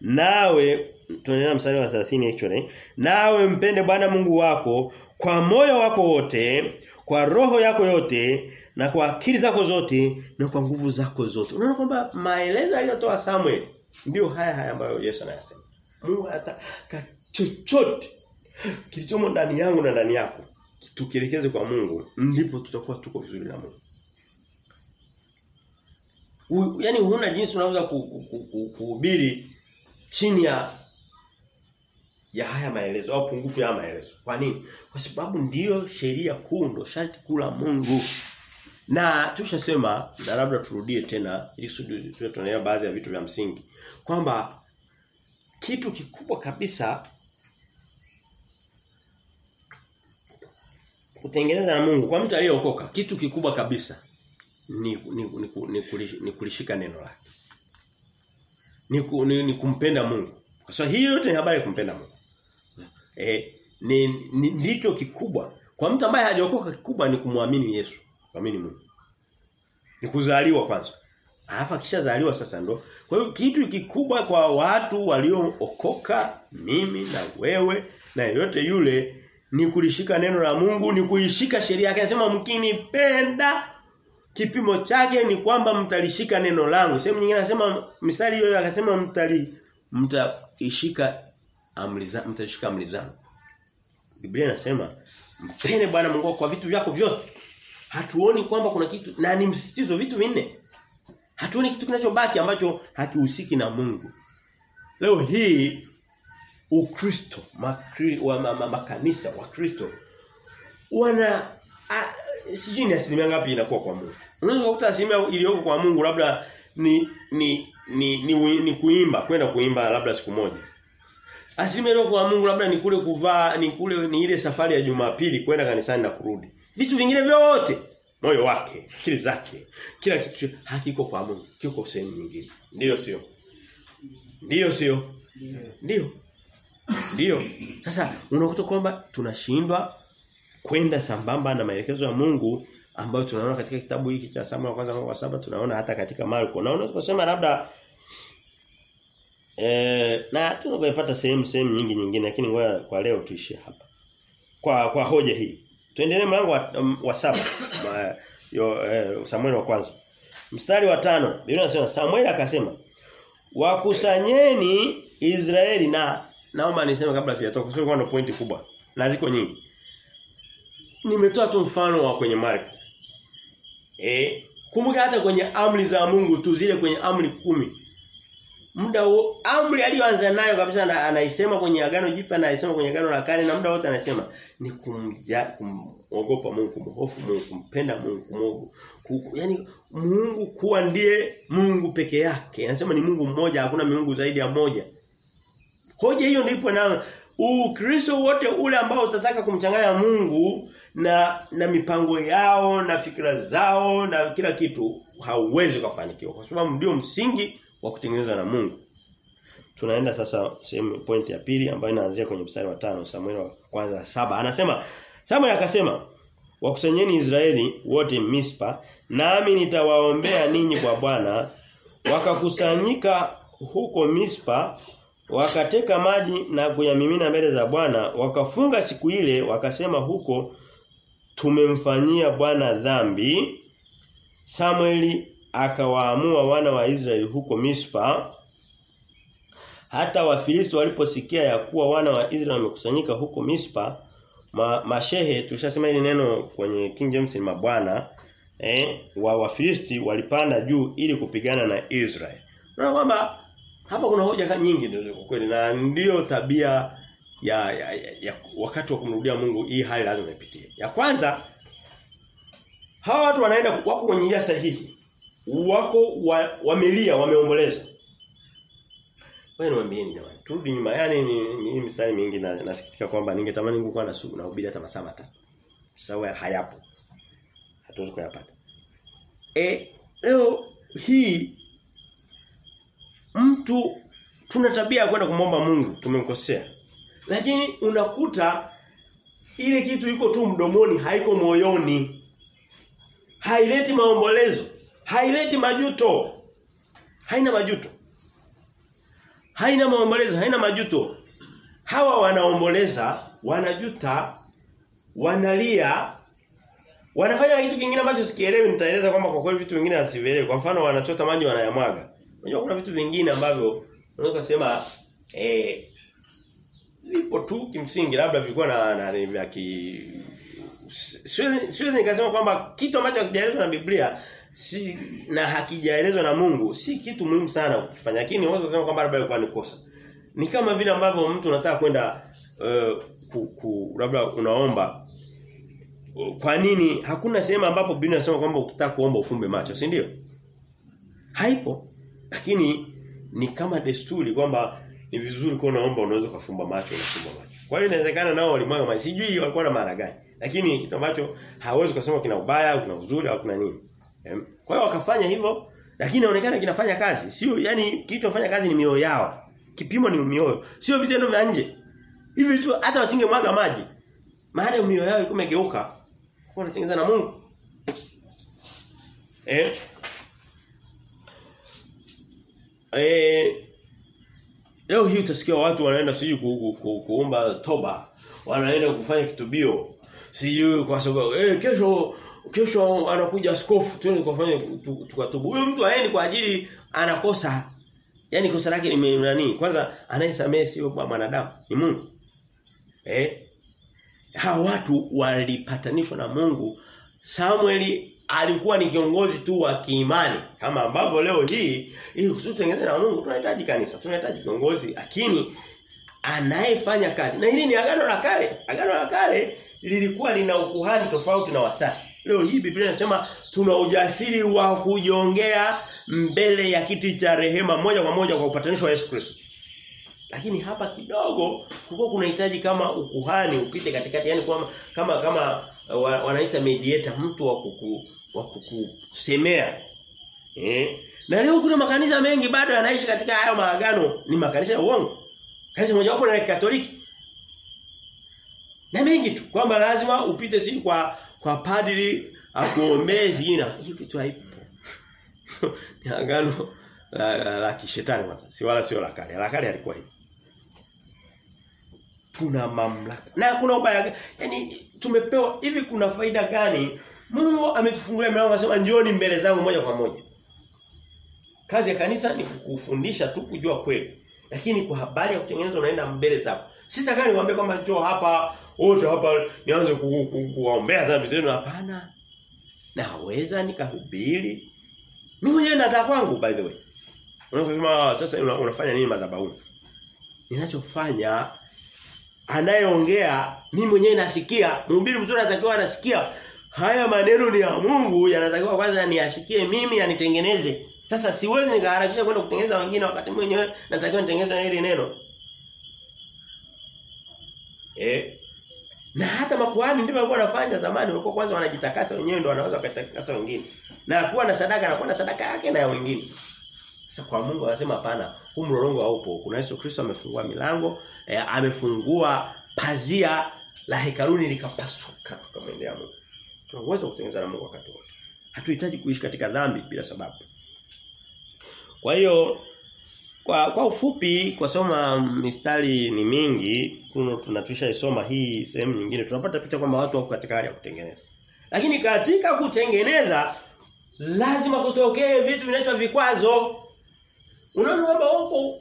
nawe tunaendelea mstari wa 30 actually nawe mpende Bwana Mungu wako kwa moyo wako wote kwa roho yako yote na kwa akili zako zote na kwa nguvu zako zote. Unaona kwamba maelezo aliyotoa Samuel ndio haya haya ambayo Yesu anayasema. Mungu hata chochote kilichomo ndani yangu na ndani yako tukielekeze kwa Mungu ndipo tutakuwa tuko vizuri na Mungu. U, yani huna jinsi unaweza kuhubiri ku, ku, ku, chini ya ya haya maelezo au pungufu ya haya maelezo. Kwa nini? Kwa sababu ndiyo sheria kuu ndo sharti kula Mungu. Na tushasema na labda turudie tena ili tunaelewa baadhi ya vitu vya msingi kwamba kitu kikubwa kabisa kutengeneza na Mungu kwa mtu aliyeokoka kitu kikubwa kabisa ni ni, ni, ni, ni kulishika neno lake. Ni, ni, ni kumpenda Mungu. Kwa sababu hiyo yote ni habari ya kumpenda Mungu. eh ni- ndicho kikubwa. Kwa mtu ambaye hajaokoka kikubwa ni kumwamini Yesu, kuamini Mungu. Ni kuzaliwa kwanza. Alafu akishazaliwa sasa ndo. Kwa hiyo kitu kikubwa kwa watu waliookoka, mimi na wewe na yeyote yule ni kulishika neno la Mungu, ni kuishika sheria yake. Anasema mkinipenda kipimo chake ni kwamba mtalishika neno langu. Sehemu nyingine anasema mstari hiyo akasema mtali mtaishika amri zangu, mtashika amri zangu. Biblia inasema mpende Bwana Mungu kwa vitu vyako vyote. Hatuoni kwamba kuna kitu na ni msitizo vitu vinne. Hatuoni kitu kinachobaki ambacho hakihusiki na Mungu. Leo hii Ukristo, makri, wa, ma, ma, makanisa wa Kristo wana a, sijui ni asilimia ngapi inakuwa kwa Mungu. Unaweza kukuta asilimia iliyoko kwa Mungu labda ni ni ni ni, ni, ni kuimba, kwenda kuimba labda siku moja. Asilimia iliyoko kwa Mungu labda ni kule kuvaa, ni kule ni ile safari ya Jumapili kwenda kanisani na kurudi. Vitu vingine vyote moyo wake, akili zake, kila kitu hakiko kwa Mungu, kiko sehemu nyingine. Ndiyo sio? Ndiyo sio? Ndiyo. Ndiyo. Sasa unakuta kwamba tunashindwa kwenda sambamba na maelekezo ya Mungu ambayo tunaona katika kitabu hiki cha Samuel kwanza wa saba tunaona hata katika Marko. Na unaweza kusema labda eh na tunaweza kupata sehemu sehemu nyingi nyingine lakini ngoja kwa leo tuishie hapa. Kwa kwa hoja hii. Tuendelee mlango wa, um, wa saba. Ma, yo eh, Samuel wa kwanza. Mstari wa tano Biblia inasema Samuel akasema wakusanyeni Israeli na naomba niseme kabla sijatoka sio kwa pointi kubwa na ziko nyingi. Nimetoa tu mfano wa kwenye Marko. Eh, kumbuka hata kwenye amri za Mungu tu zile kwenye amri kumi Muda amri aliyoanza nayo kabisa na, anaisema kwenye agano jipya na anaisema kwenye agano la kale na muda wote anasema ni kumja kumogopa Mungu, kumhofu Mungu, kumpenda Mungu, Mungu. Kuku, yani Mungu kuwa ndiye Mungu peke yake. Anasema ni Mungu mmoja, hakuna miungu zaidi ya moja. Hoja hiyo ndipo na Ukristo wote ule ambao utataka kumchanganya Mungu na na mipango yao na fikra zao na kila kitu hauwezi kufanikiwa kwa sababu ndio msingi wa kutengeneza na Mungu. Tunaenda sasa sehemu point ya pili ambayo inaanzia kwenye mstari wa tano Samuel wa kwanza saba. Anasema Samuel akasema wakusanyeni Israeli wote Mispa nami nitawaombea ninyi kwa Bwana. Wakakusanyika huko Mispa wakateka maji na kuyamimina mbele za Bwana. Wakafunga siku ile wakasema huko tumemfanyia Bwana dhambi. Samueli akawaamua wana wa Israeli huko Mispa hata wafilisti waliposikia ya kuwa wana wa Israeli wamekusanyika huko Mispa ma, mashehe tulishasema hili neno kwenye King James ni mabwana eh wa wafilisti walipanda juu ili kupigana na Israeli unaona kwamba hapa kuna hoja nyingi ndio kweli na ndiyo tabia ya, ya, ya, ya wakati wa kumrudia Mungu hii hali lazima ipitie. Ya kwanza hawa watu wanaenda wako kwenye njia sahihi. Wako wa, wamelia, wameomboleza. Wewe niambieni jamani. Turudi nyuma. Yaani ni, ni mistari mingi na nasikitika kwamba ningetamani ningekuwa na na hubiri hata masaa matatu. Sawa hayapo. Hatuwezi kuyapata. E, leo hii mtu tuna tabia ya kwenda kumomba Mungu tumemkosea. Lakini unakuta ile kitu iko tu mdomoni haiko moyoni. Haileti maombolezo, haileti majuto. Haina majuto. Haina maombolezo, haina majuto. Hawa wanaomboleza, wanajuta, wanalia, wanafanya kitu kingine ambacho sikielewi nitaeleza kwamba kwa kweli vitu vingine hasivielewi. Kwa mfano wanachota maji wanayamwaga. Unajua kuna vitu vingine ambavyo unaweza kusema eh vipo tu kimsingi labda vilikuwa na na vya ki siwezi nikasema kwamba kitu ambacho hakijaelezwa na Biblia si na hakijaelezwa na Mungu si kitu muhimu sana kufanya lakini wao wanasema kwamba labda ilikuwa ni kosa ni kama vile ambavyo mtu anataka kwenda uh, ku, ku, labda unaomba kwa nini hakuna sehemu ambapo Biblia inasema kwamba ukitaka kuomba ufumbe macho si ndio haipo lakini ni kama desturi kwamba ni vizuri kwa unaomba unaweza kufumba macho na kufumba macho. Kwa hiyo inawezekana nao walimwaga maji. Sijui walikuwa na maana gani. Lakini kitu ambacho hawezi kusema kina ubaya au kina uzuri au kina nini. Kwa hiyo wakafanya hivyo lakini inaonekana kinafanya kazi. Sio yani kilichofanya kazi ni mioyo yao. Kipimo ni mioyo. Sio vitendo vya nje. Hivi tu hata wasingemwaga maji. Maana mioyo yao ilikuwa imegeuka. Kwa na Mungu. Eh? Eh Leo hii utasikia watu wanaenda sijui ku, ku, kuomba toba, wanaenda kufanya kitubio. Sijui kwa sababu eh kesho kesho anakuja askofu twende kufanya tukatubu. Huyo mtu haendi kwa ajili anakosa. Yaani kosa lake ni nani? Kwanza anayesamehe sio kwa mwanadamu, ni Mungu. Eh? Hawa watu walipatanishwa na Mungu. Samueli alikuwa ni kiongozi tu wa kiimani kama ambavyo leo hii ili kusitengeneza na Mungu tunahitaji kanisa tunahitaji kiongozi lakini anayefanya kazi na hili ni agano la kale agano la kale lilikuwa lina ukuhani tofauti na wasasi leo hii Biblia inasema tuna ujasiri wa kujiongea mbele ya kiti cha rehema moja kwa moja kwa upatanisho wa Yesu Kristo lakini hapa kidogo kulikuwa kunahitaji kama ukuhani upite katikati yani kama kama kama wanaita mediator mtu wa kuku wa kukusemea. Eh? Na leo kuna makanisa mengi bado yanaishi katika hayo maagano ni makanisa ya uongo. Kanisa moja wapo la Katoliki. Na mengi tu kwamba lazima upite si kwa kwa padri akuombee jina. Hiyo kitu haipo. ni agano la, la, la kishetani kwanza. Si wala sio la kale. La kale alikuwa hivi. Tuna mamlaka. Na kuna ubaya. yani tumepewa hivi kuna faida gani Mungu ametufungulia milango akasema njooni mbele zangu moja kwa moja. Kazi ya kanisa ni kufundisha tu kujua kweli. Lakini kwa habari ya kutengenezwa unaenda mbele zako. Sitakaa niwaambie kwamba njoo hapa wote hapa nianze kuwaombea dhambi zenu hapana. Naweza nikahubiri. Mimi mwenyewe na za kwangu by the way. Unasema sasa unafanya nini madhabahu? Ninachofanya anayeongea mimi mwenyewe nasikia, mhubiri mzuri anatakiwa anasikia haya maneno ni ya Mungu yanatakiwa kwanza niashikie mimi anitengeneze. Sasa siwezi nikaharakisha kwenda kutengeneza wengine wakati mwenyewe natakiwa nitengeneze ile neno. Eh? Na hata makuhani ndivyo walikuwa wanafanya zamani, walikuwa kwanza wanajitakasa wenyewe ndio wanaweza kutakasa wengine. Na kuwa na sadaka na kuwa na sadaka yake na ya wengine. Sasa kwa Mungu anasema hapana, huu mlolongo haupo. Kuna Yesu Kristo amefungua milango, eh, amefungua pazia la hekaruni likapasuka tukamwendea Mungu. Tuna uwezo wa kutengeneza na Mungu wakati wote. Hatuhitaji kuishi katika dhambi bila sababu. Kwa hiyo kwa kwa ufupi kwa soma mistari ni mingi, tunatuisha isoma hii sehemu nyingine tunapata picha kwamba watu wako katika hali ya kutengeneza. Lakini katika kutengeneza lazima kutokee vitu vinaitwa vikwazo. Unaona kwamba wako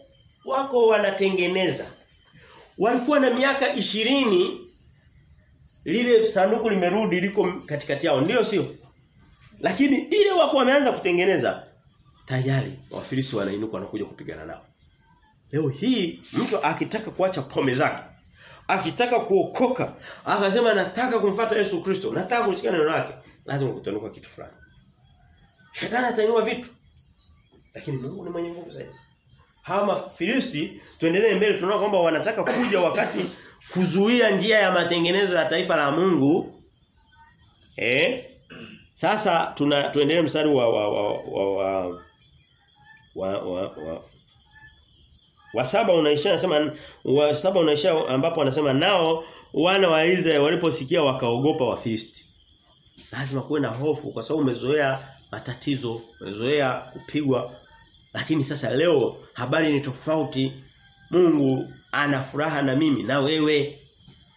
wako wanatengeneza. Walikuwa na miaka ishirini lile sanduku limerudi liko katikati yao ndio sio lakini ile wako wameanza kutengeneza tayari. Wafilisi wanainuka wanakuja kupigana nao. Leo hii mtu akitaka kuacha pome zake akitaka kuokoka akasema nataka kumfata Yesu Kristo nataka kushikana neno lake lazima kutanuka kitu fulani. Shetani atainua vitu. Lakini Mungu ni mwenye nguvu zaidi. Hawa mafilisti tuendelee mbele tunaona kwamba wanataka kuja wakati kuzuia njia ya matengenezo ya taifa la Mungu. Eh? Sasa tuna tuendelee mstari wa wa wa wa wa, wa, wa, wa. Wa saba unaisha anasema wa saba unaisha ambapo anasema nao wana wa Israeli waliposikia wakaogopa Wafilisti. Lazima kuwe na hofu kwa sababu umezoea matatizo umezoea kupigwa. Lakini sasa leo habari ni tofauti. Mungu ana furaha na mimi na wewe.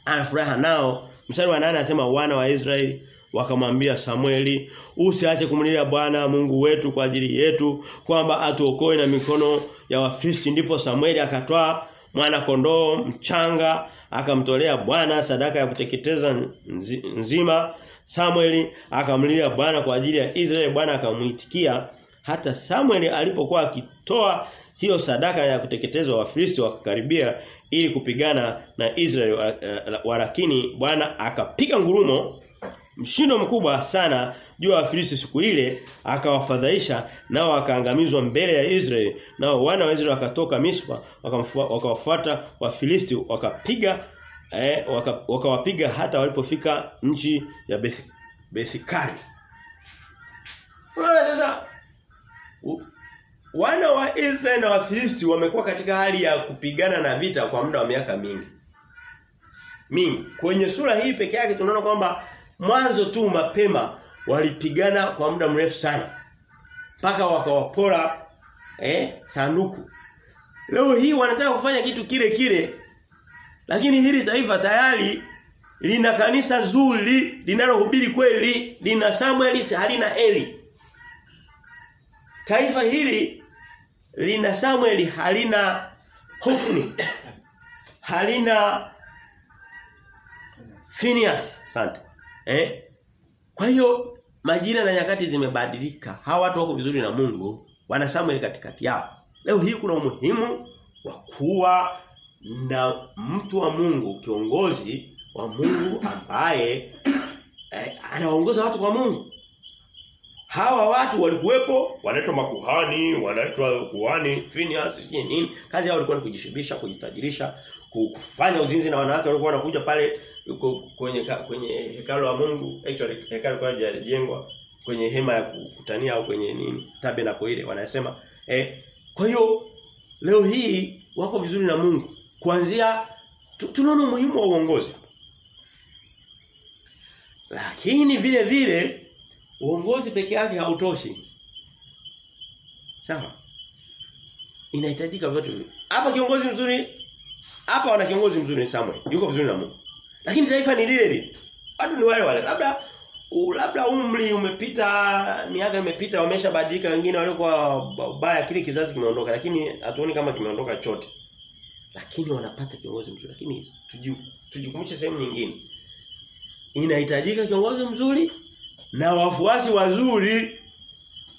Ana furaha nao. Mstari wa 8 anasema wana wa Israeli wakamwambia Samueli usiache kumlilia Bwana Mungu wetu kwa ajili yetu kwamba atuokoe na mikono ya Wafilisti. Ndipo Samueli akatoa mwana kondoo mchanga akamtolea Bwana sadaka ya kuteketeza nzi, nzima. Samueli akamlilia Bwana kwa ajili ya Israeli Bwana akamuitikia hata Samueli alipokuwa akitoa hiyo sadaka ya kuteketezwa Wafilisti wakakaribia ili kupigana na Israeli walakini Bwana akapiga ngurumo mshindo mkubwa sana juu ya Wafilisti siku ile akawafadhaisha nao akaangamizwa mbele ya israel nao wana wa Israeli wakatoka Mispa wakawafuata Wafilisti wakapiga eh, wakawapiga waka hata walipofika nchi ya Beth Bethkari Unaona sasa wana wa israel na Wafilisti wamekuwa katika hali ya kupigana na vita kwa muda wa miaka mingi. mingi. Kwenye sura hii peke yake tunaona kwamba mwanzo tu mapema walipigana kwa muda mrefu sana. Mpaka wakawapora eh sanduku. Leo hii wanataka kufanya kitu kile kile. Lakini hili taifa tayari lina kanisa zuri linalohubiri kweli, lina Samuel halina Eli. Taifa hili lina Samuel halina Hofni. halina Phineas, asante. Eh? Kwa hiyo majina na nyakati zimebadilika. Hawa watu wako vizuri na Mungu, wana Samuel katikati yao. Leo hii kuna umuhimu wa kuwa na mtu wa Mungu, kiongozi wa Mungu ambaye eh, anaongoza watu kwa Mungu. Hawa watu walikuwepo, wanaitwa makuhani, wanaitwa kuhani, Phineas, nini? Kazi yao ilikuwa ni kujishibisha, kujitajirisha, kufanya uzinzi na wanawake walikuwa wanakuja pale kwenye kwenye hekalu la Mungu, actually hekalu kwa jengwa kwenye hema ya kukutania au kwenye nini? Tabernacle ile wanasema eh kwa hiyo leo hii wako vizuri na Mungu. Kuanzia tunaona umuhimu wa uongozi. Lakini vile vile uongozi peke yake hautoshi. Sawa? Inahitajika hivi. Hapa kiongozi mzuri hapa wana kiongozi mzuri Samuel. Yuko vizuri na Mungu. Lakini taifa ni lile lile. Watu ni wale wale. Labda labda umri umepita, miaka imepita wameshabadilika wengine walikuwa baya kile kizazi kimeondoka lakini hatuoni kama kimeondoka chote. Lakini wanapata kiongozi mzuri. Lakini tujikumbushe sehemu nyingine. Inahitajika kiongozi mzuri na wafuasi wazuri.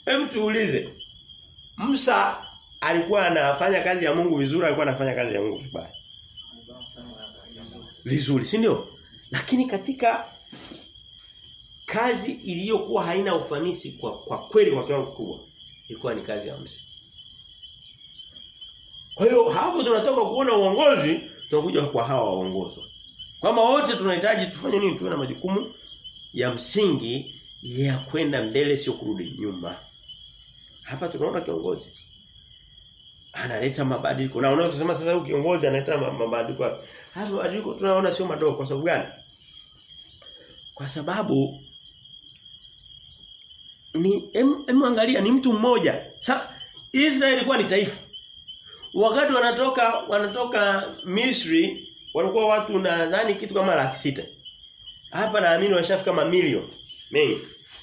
Hem tuulize. Musa alikuwa anafanya kazi ya Mungu vizuri, alikuwa anafanya kazi ya Mungu vibaya. Vizuri, si ndio? Lakini katika kazi iliyokuwa haina ufanisi kwa kwa kweli kwa kiwango kikubwa ilikuwa ni kazi ya msi. Kwa hiyo hapo tunatoka kuona uongozi tunakuja kwa hawa waongozwa. Kwamba wote tunahitaji tufanye nini tuwe na majukumu ya msingi ya kwenda mbele sio kurudi nyuma. Hapa tunaona kiongozi analeta mabadiliko. Na unaweza kusema sasa huyu kiongozi analeta mabadiliko. Hapo mabadiliko tunaona sio madogo kwa sababu gani? Kwa sababu ni em, angalia ni mtu mmoja. Sa Israeli ilikuwa ni taifa. Wakati wanatoka wanatoka Misri walikuwa watu nadhani kitu kama laki sita. Hapa naamini washafika mamilioni mengi.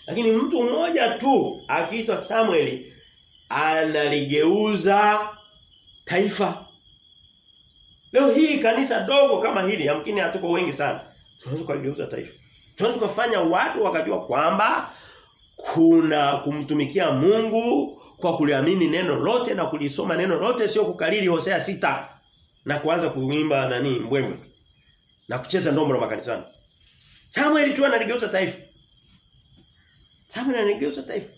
Lakini mtu mmoja tu akiitwa Samueli analigeuza taifa. Leo hii kanisa dogo kama hili yamkini hatuko wengi sana. Tunaweza kugeuza taifa. Tunaweza kufanya watu wakajua kwamba kuna kumtumikia Mungu kwa kuliamini neno lote na kulisoma neno lote sio kukalili Hosea sita na kuanza kuimba nani mbwembwe. Na kucheza ndombolo makanisani. Samuel tu analigeuza taifa. Samuel analigeuza taifa.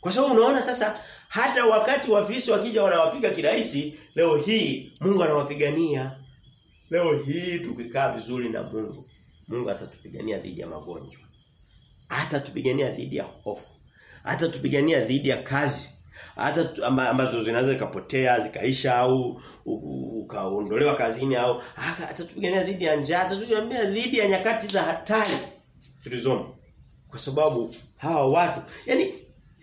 Kwa sababu unaona sasa hata wakati wafisi wakija wanawapiga kirahisi leo hii Mungu anawapigania. Leo hii tukikaa vizuri na Mungu, Mungu atatupigania dhidi ya magonjwa. Atatupigania dhidi ya hofu. Atatupigania dhidi ya kazi. Hata ambazo zinaweza zikapotea, zikaisha au ukaondolewa kazini au hata tupigania dhidi ya njaa, atatupigania dhidi ya nyakati za hatari tulizomo. Kwa sababu hawa watu, yani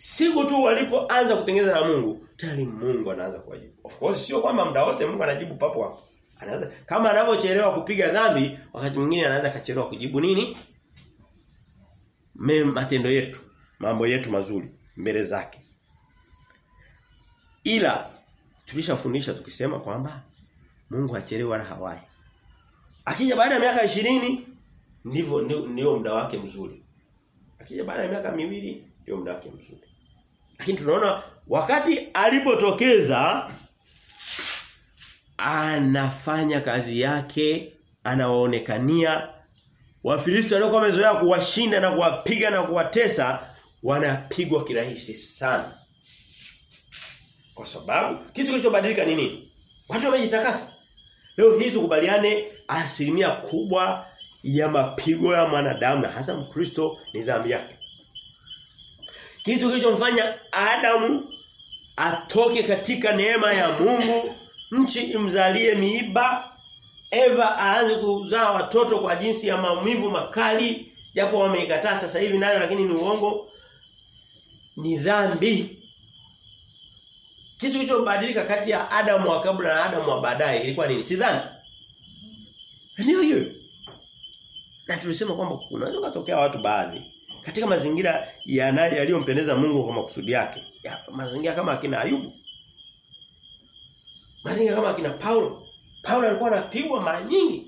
siku tu walipoanza kutengeneza na Mungu, tayari Mungu anaanza kuwajibu. Of course sio kwamba muda wote Mungu anajibu papo hapo. Anaanza kama anavyochelewa kupiga dhambi, wakati mwingine anaweza kachelewa kujibu nini? Me, matendo yetu, mambo yetu mazuri mbele zake. Ila tulishafundisha tukisema kwamba Mungu hachelewi wala hawai. Akija baada ya miaka ishirini ndivyo ndio muda wake mzuri. Akija baada ya miaka miwili ndio muda wake mzuri. Lakini tunaona wakati alipotokeza anafanya kazi yake, anawaonekania Wafilisti waliokuwa wamezoea kuwashinda na kuwapiga na kuwatesa wanapigwa kirahisi sana. Kwa sababu kitu kilichobadilika ni nini? Watu wamejitakasa. Leo hii tukubaliane asilimia kubwa ya mapigo ya mwanadamu na hasa Mkristo ni dhambi yake. Kitu kilichomfanya Adamu atoke katika neema ya Mungu, nchi imzalie miiba, Eva aanze kuzaa watoto kwa jinsi ya maumivu makali japo wameikataa sasa hivi nayo lakini ni uongo ni dhambi. Kitu kilichobadilika kati ya Adamu wa kabla na Adamu wa baadaye ilikuwa nini? Si dhambi. Ndio hiyo. Na tulisema kwamba kunaweza kutokea watu baadhi katika mazingira yaliyompendeza Mungu kwa makusudi yake. Ya, mazingira kama akina Ayubu. Mazingira kama akina Paulo. Paulo alikuwa anapigwa mara nyingi.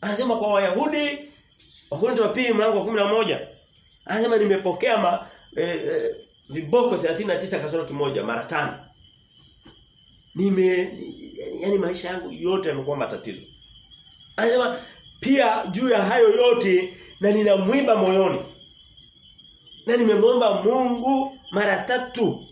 Anasema kwa Wayahudi Wakorintho wa pili mlango wa moja anasema nimepokea ma, e, e, viboko 39 kasoro kimoja mara tano. Nime yani maisha yangu yote yamekuwa matatizo. Anasema pia juu ya hayo yote na ninamwimba moyoni na nimemwomba Mungu mara tatu.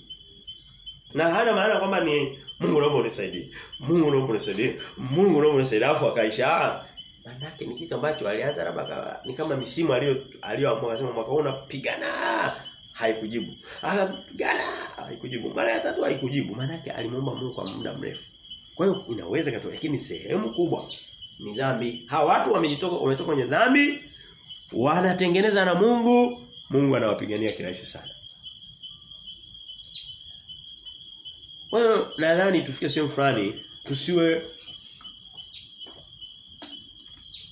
Na hana maana kwamba ni Mungu naomba unisaidie. Mungu naomba unisaidie. Mungu naomba unisaidie. Afu akaisha manake ni kitu ambacho alianza labda ni kama misimu aliyo aliyoamua. Akasema mwaka huu napigana. Haikujibu. Akapigana. Haikujibu. Mara ya tatu haikujibu. Manake alimwomba Mungu kwa muda mrefu. Kwa hiyo inaweza katokea lakini sehemu kubwa ni dhambi. Hawa watu wamejitoka wametoka kwenye dhambi wanatengeneza na Mungu Mungu anawapigania kirahisi sana. Hiyo nadhani tufike sehemu fulani tusiwe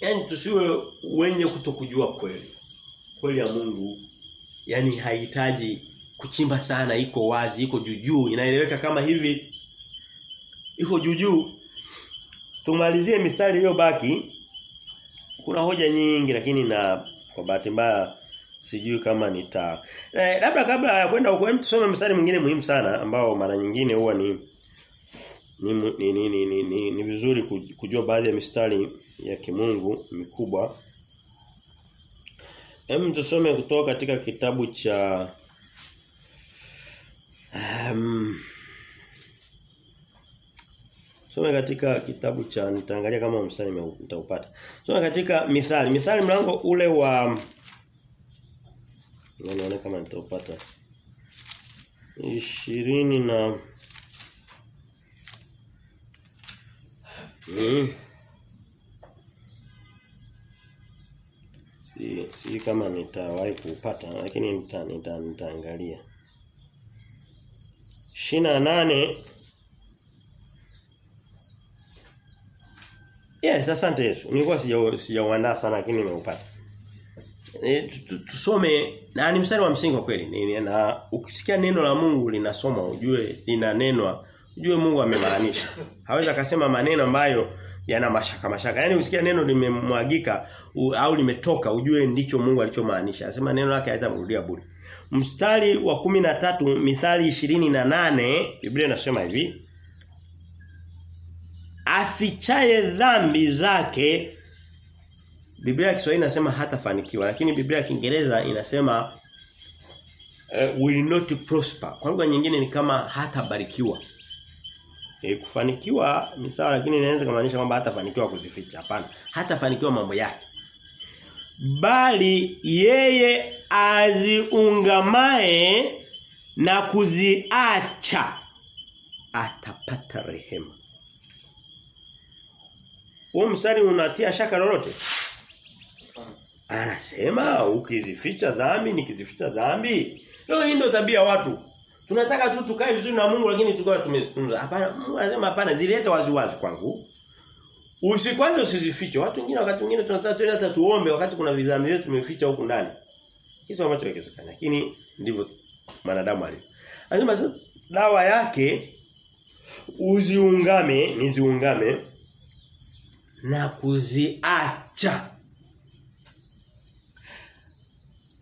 yani tusiwe wenye kutokujua kweli. Kweli ya Mungu yani haihitaji kuchimba sana iko wazi iko jujuu inaeleweka kama hivi. Iko jujuu. Tumalizie mistari iliyobaki. Kuna hoja nyingi lakini na kwa bahati mbaya sijui kama nita eh, labda kabla ya kwenda huko tusome mstari mwingine muhimu sana ambao mara nyingine huwa ni ni ni, ni, ni, ni, ni, ni vizuri kujua baadhi ya mistari ya kimungu mikubwa Hem tusome kutoka katika kitabu cha um, Soma katika kitabu cha nitaangalia kama mstari nitaupata. Soma katika Mithali. Mithali mlango ule wa Naona kama nitaupata. ishirini na mm. Si, si kama nitawahi kuupata lakini nita, nita, nitaangalia. Shina nane Yes, asante Yesu. Nilikuwa sija sijauandaa sana lakini nimeupata. E, tusome na ni mstari wa msingi kwa kweli. Na ukisikia neno la Mungu linasoma ujue linanenwa, ujue Mungu amemaanisha. Hawezi akasema maneno ambayo yana mashaka mashaka. Yaani usikia neno limemwagika au limetoka ujue ndicho Mungu alichomaanisha. Anasema neno lake haitamrudia bure. Mstari wa kumi na tatu Mithali ishirini na nane Biblia inasema hivi afichaye dhambi zake Biblia ya Kiswahili inasema hatafanikiwa lakini Biblia ya Kiingereza inasema uh, will not prosper. Kwa lugha nyingine ni kama hatabarikiwa. E, kufanikiwa ni sawa lakini inaweza kumaanisha kwamba hatafanikiwa kuzificha. Hapana. Hatafanikiwa mambo yake. Bali yeye aziungamae na kuziacha atapata rehema. Huo mstari unatia shaka lolote? Anasema ukizificha dhambi nikizificha dhambi. Leo hii ndio tabia watu. Tunataka tu tukae vizuri na Mungu lakini tukawa tumezitunza. Hapana, Mungu anasema hapana, zilete wazi wazi kwangu. Usikwanza usizifiche. Watu wengine wakati mwingine tunataka tuende hata tuombe wakati kuna vidhambi vyetu tumeficha huku ndani. Kitu ambacho hakiwezekani. Lakini ndivyo manadamu alivyo. Anasema dawa yake uziungame, niziungame na kuziacha.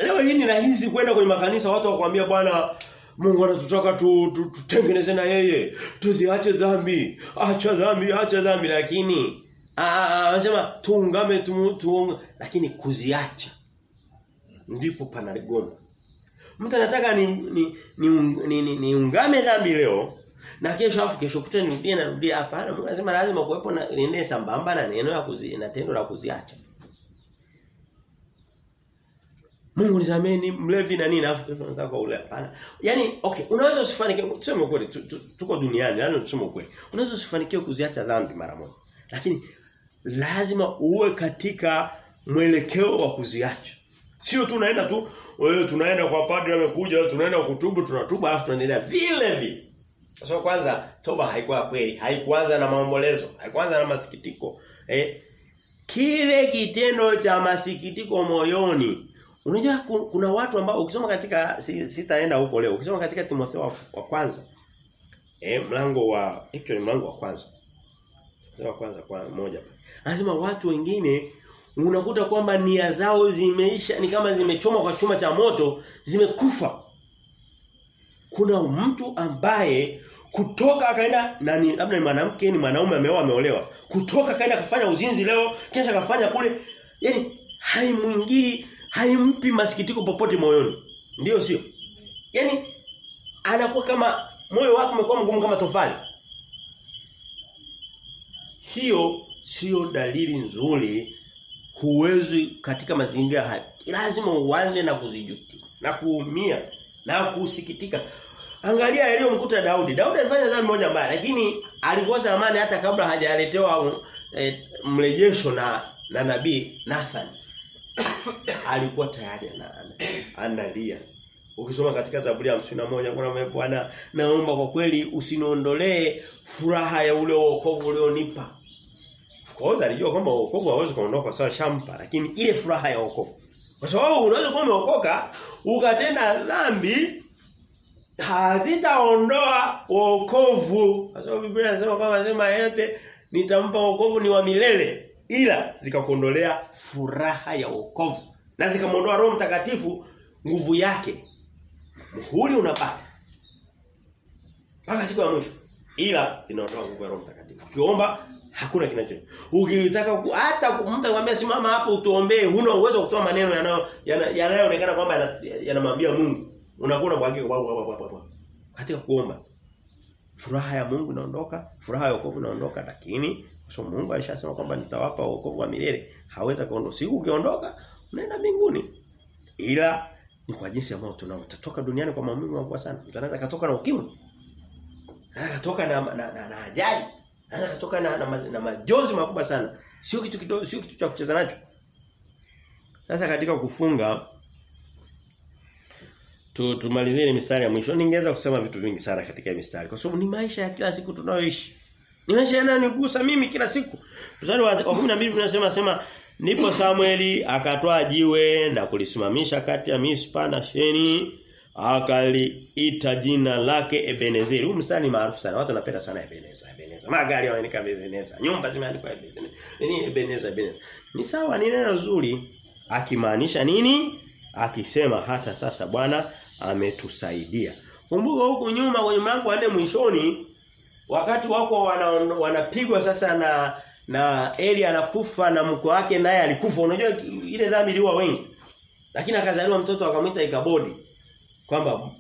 Leo hii ni rahisi kwenda kwenye makanisa watu wakwambia bwana Mungu anatutaka tu, tu, tutengeneze na yeye. Tuziache dhambi. Acha dhambi, acha dhambi lakini anasema tuungame tu, tuunga lakini kuziacha ndipo panagoma. Mtu anataka ni ni ni, ni, ni, ungame dhambi leo na kesho afu kesho kuta nirudie na rudia. Mungu anasema lazima kuwepo na niende sambamba na neno la kuzi na tendo la kuziacha. Mungu nisameni mlevi na nini afu kesho kwa ule hapana. Yaani okay, unaweza usifanikiwe tuseme ukweli tuko duniani, yani tuseme ukweli. Unaweza usifanikiwe kuziacha dhambi mara moja. Lakini lazima uwe katika mwelekeo wa kuziacha. Sio tu unaenda tu wewe tunaenda kwa padri amekuja tunaenda kutubu tunatuba afu tunaendelea vile vile. Kwa So kwanza toba haikuwa kweli, haikuanza na maombolezo, haikuanza na masikitiko. Eh, kile kitendo cha masikitiko moyoni Unajua kuna watu ambao ukisoma katika sitaenda huko leo. Ukisoma katika Timotheo wa, wa kwanza eh mlango wa actually mlango wa kwanza. Wa kwanza kwa moja. Anasema watu wengine unakuta kwamba nia zao zimeisha ni kama zimechoma kwa chuma cha moto, zimekufa. Kuna mtu ambaye kutoka akaenda nani labda ni mwanamke ni mwanaume ameoa ameolewa. Kutoka akaenda kufanya uzinzi leo, kesha kafanya kule. Yaani haimwingii haimpi masikitiko popote moyoni. Ndiyo sio? Yaani anakuwa kama moyo wako umekuwa mgumu kama tofali. Hiyo sio dalili nzuri huwezi katika mazingira haya. Lazima uanze na kuzijuti na kuumia na kusikitika. Angalia aliyomkuta Daudi. Daudi alifanya dhambi moja mbaya lakini alikosa amani hata kabla hajaletewa e, mrejesho na na nabii Nathan alikuwa tayari analia. Ukisoma katika Zaburi ya moja kuna Bwana naomba kwa kweli usiniondolee furaha ya ule wokovu ulionipa. Of course alijua kwamba wokovu hauwezi kuondoka kwa sawa shampa lakini ile furaha ya wokovu. Kwa sababu unaweza kuwa umeokoka ukatenda dhambi hazitaondoa wokovu. Kwa sababu Biblia inasema kwamba sema yote nitampa wokovu ni wa milele ila zikakuondolea furaha ya wokovu na zikamondoa Roho Mtakatifu nguvu yake. Muhuri unabaki mpaka siku ya mwisho ila zinaondoa nguvu ya Roho Mtakatifu. Ukiomba hakuna kinacho. Ukitaka hata mtu akwambia simama hapo utuombee huna uwezo wa kutoa maneno yanayo yanayoonekana kwamba yanamwambia Mungu. Unakuwa unabwagika katika kuomba furaha ya Mungu inaondoka furaha ya wokovu inaondoka lakini So Mungu alishasema kwamba nitawapa wokovu wa milele. Haweza kuondoka. Siku ukiondoka unaenda mbinguni. Ila ni kwa jinsi ambayo tunao. Utatoka duniani kwa maumivu makubwa sana. Mtu katoka na ukimwi. Anaweza katoka na na, na, na ajali. Anaweza katoka na, na, na majonzi makubwa sana. Sio kitu kidogo, sio kitu cha kucheza nacho. Sasa katika kufunga tu tumalizie mistari ya mwisho. Ningeweza kusema vitu vingi sana katika mistari kwa sababu ni maisha ya kila siku tunayoishi. Ni maisha yananigusa mimi kila siku. Mstari wa 12 tunasema sema nipo Samueli akatoa jiwe na kulisimamisha kati ya Mispa na Sheni akaliita jina lake Ebenezeri. Huu mstari ni maarufu sana. Watu wanapenda sana Ebeneza, Ebeneza. Magari yanaandika Ebeneza. Nyumba zimeandikwa Ebeneza. Ni Ebeneza, Ebeneza. Ni sawa ni neno zuri akimaanisha nini? Akisema hata sasa Bwana ametusaidia. Kumbuka huku nyuma kwenye mlango wa nne mwishoni wakati wako wanapigwa wana sasa na na Eli anakufa na mko wake naye alikufa. Unajua ile dhambi iliwa wengi. Lakini akazaliwa mtoto akamwita Ikabodi. Kwamba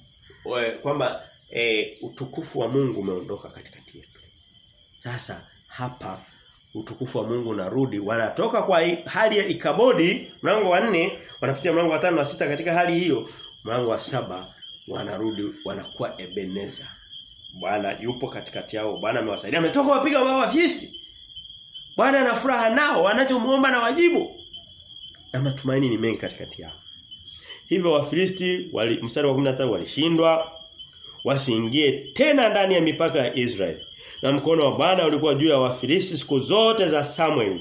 kwamba e, utukufu wa Mungu umeondoka katikati yetu. Sasa hapa utukufu wa Mungu unarudi. Wanatoka kwa hali ya Ikabodi mlango wa nne wanapitia mlango wa tano na sita katika hali hiyo. Mlango wa saba wanarudi wanakuwa Ebeneza Bwana yupo katikati yao. Bwana amewasaidia. Ametoka wapiga wao Wafilisti. Bwana ana furaha nao, wanachomuomba na wajibu. Na matumaini ni mengi katikati yao. Hivyo Wafilisti wali mstari wa 15 walishindwa wasiingie tena ndani ya mipaka ya Israeli. Na mkono wa Bwana ulikuwa juu ya Wafilisti siku zote za Samuel.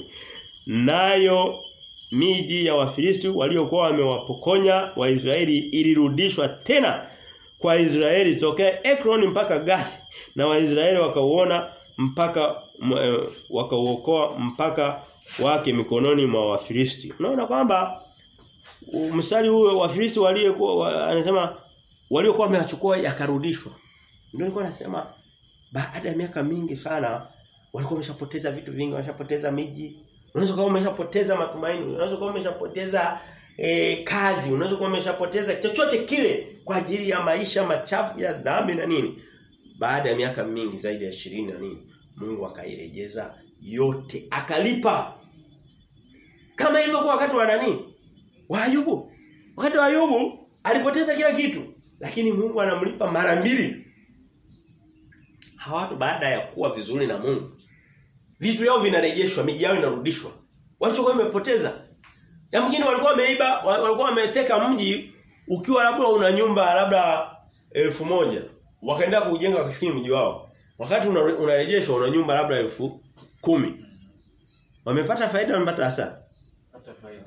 Nayo miji ya Wafilisti waliokuwa wamewapokonya Waisraeli ilirudishwa tena kwa Israeli tokea Ekron mpaka Gathi na Waisraeli wakauona mpaka wakauokoa mpaka wake mikononi mwa Wafilisti. Unaona kwamba mstari huo Wafilisti waliokuwa anasema waliokuwa wamechukua yakarudishwa. Ndio nilikuwa nasema baada ya miaka mingi sana walikuwa wameshapoteza vitu vingi, wameshapoteza miji. Unaweza kama umeshapoteza matumaini, unaweza kama umeshapoteza e, kazi, unaweza kuwa umeshapoteza chochote kile kwa ajili ya maisha machafu ya dhambi na nini. Baada ya miaka mingi zaidi ya 20 na nini, Mungu akairejeza yote, akalipa. Kama ilivyokuwa wakati wa nani? Wa Ayubu. Wakati wa Ayubu alipoteza kila kitu, lakini Mungu anamlipa mara mbili. Hawa watu baada ya kuwa vizuri na Mungu Vitu yao vinarejeshwa, miji yao inarudishwa. Walichokuwa wamepoteza. mwingine walikuwa wameiba, walikuwa wameteka mji ukiwa labda una nyumba labda elfu moja wakaenda kujenga kufikiri mji wao. Wakati unarejeshwa una, una nyumba labda elfu kumi Wamepata faida wamepata hasara?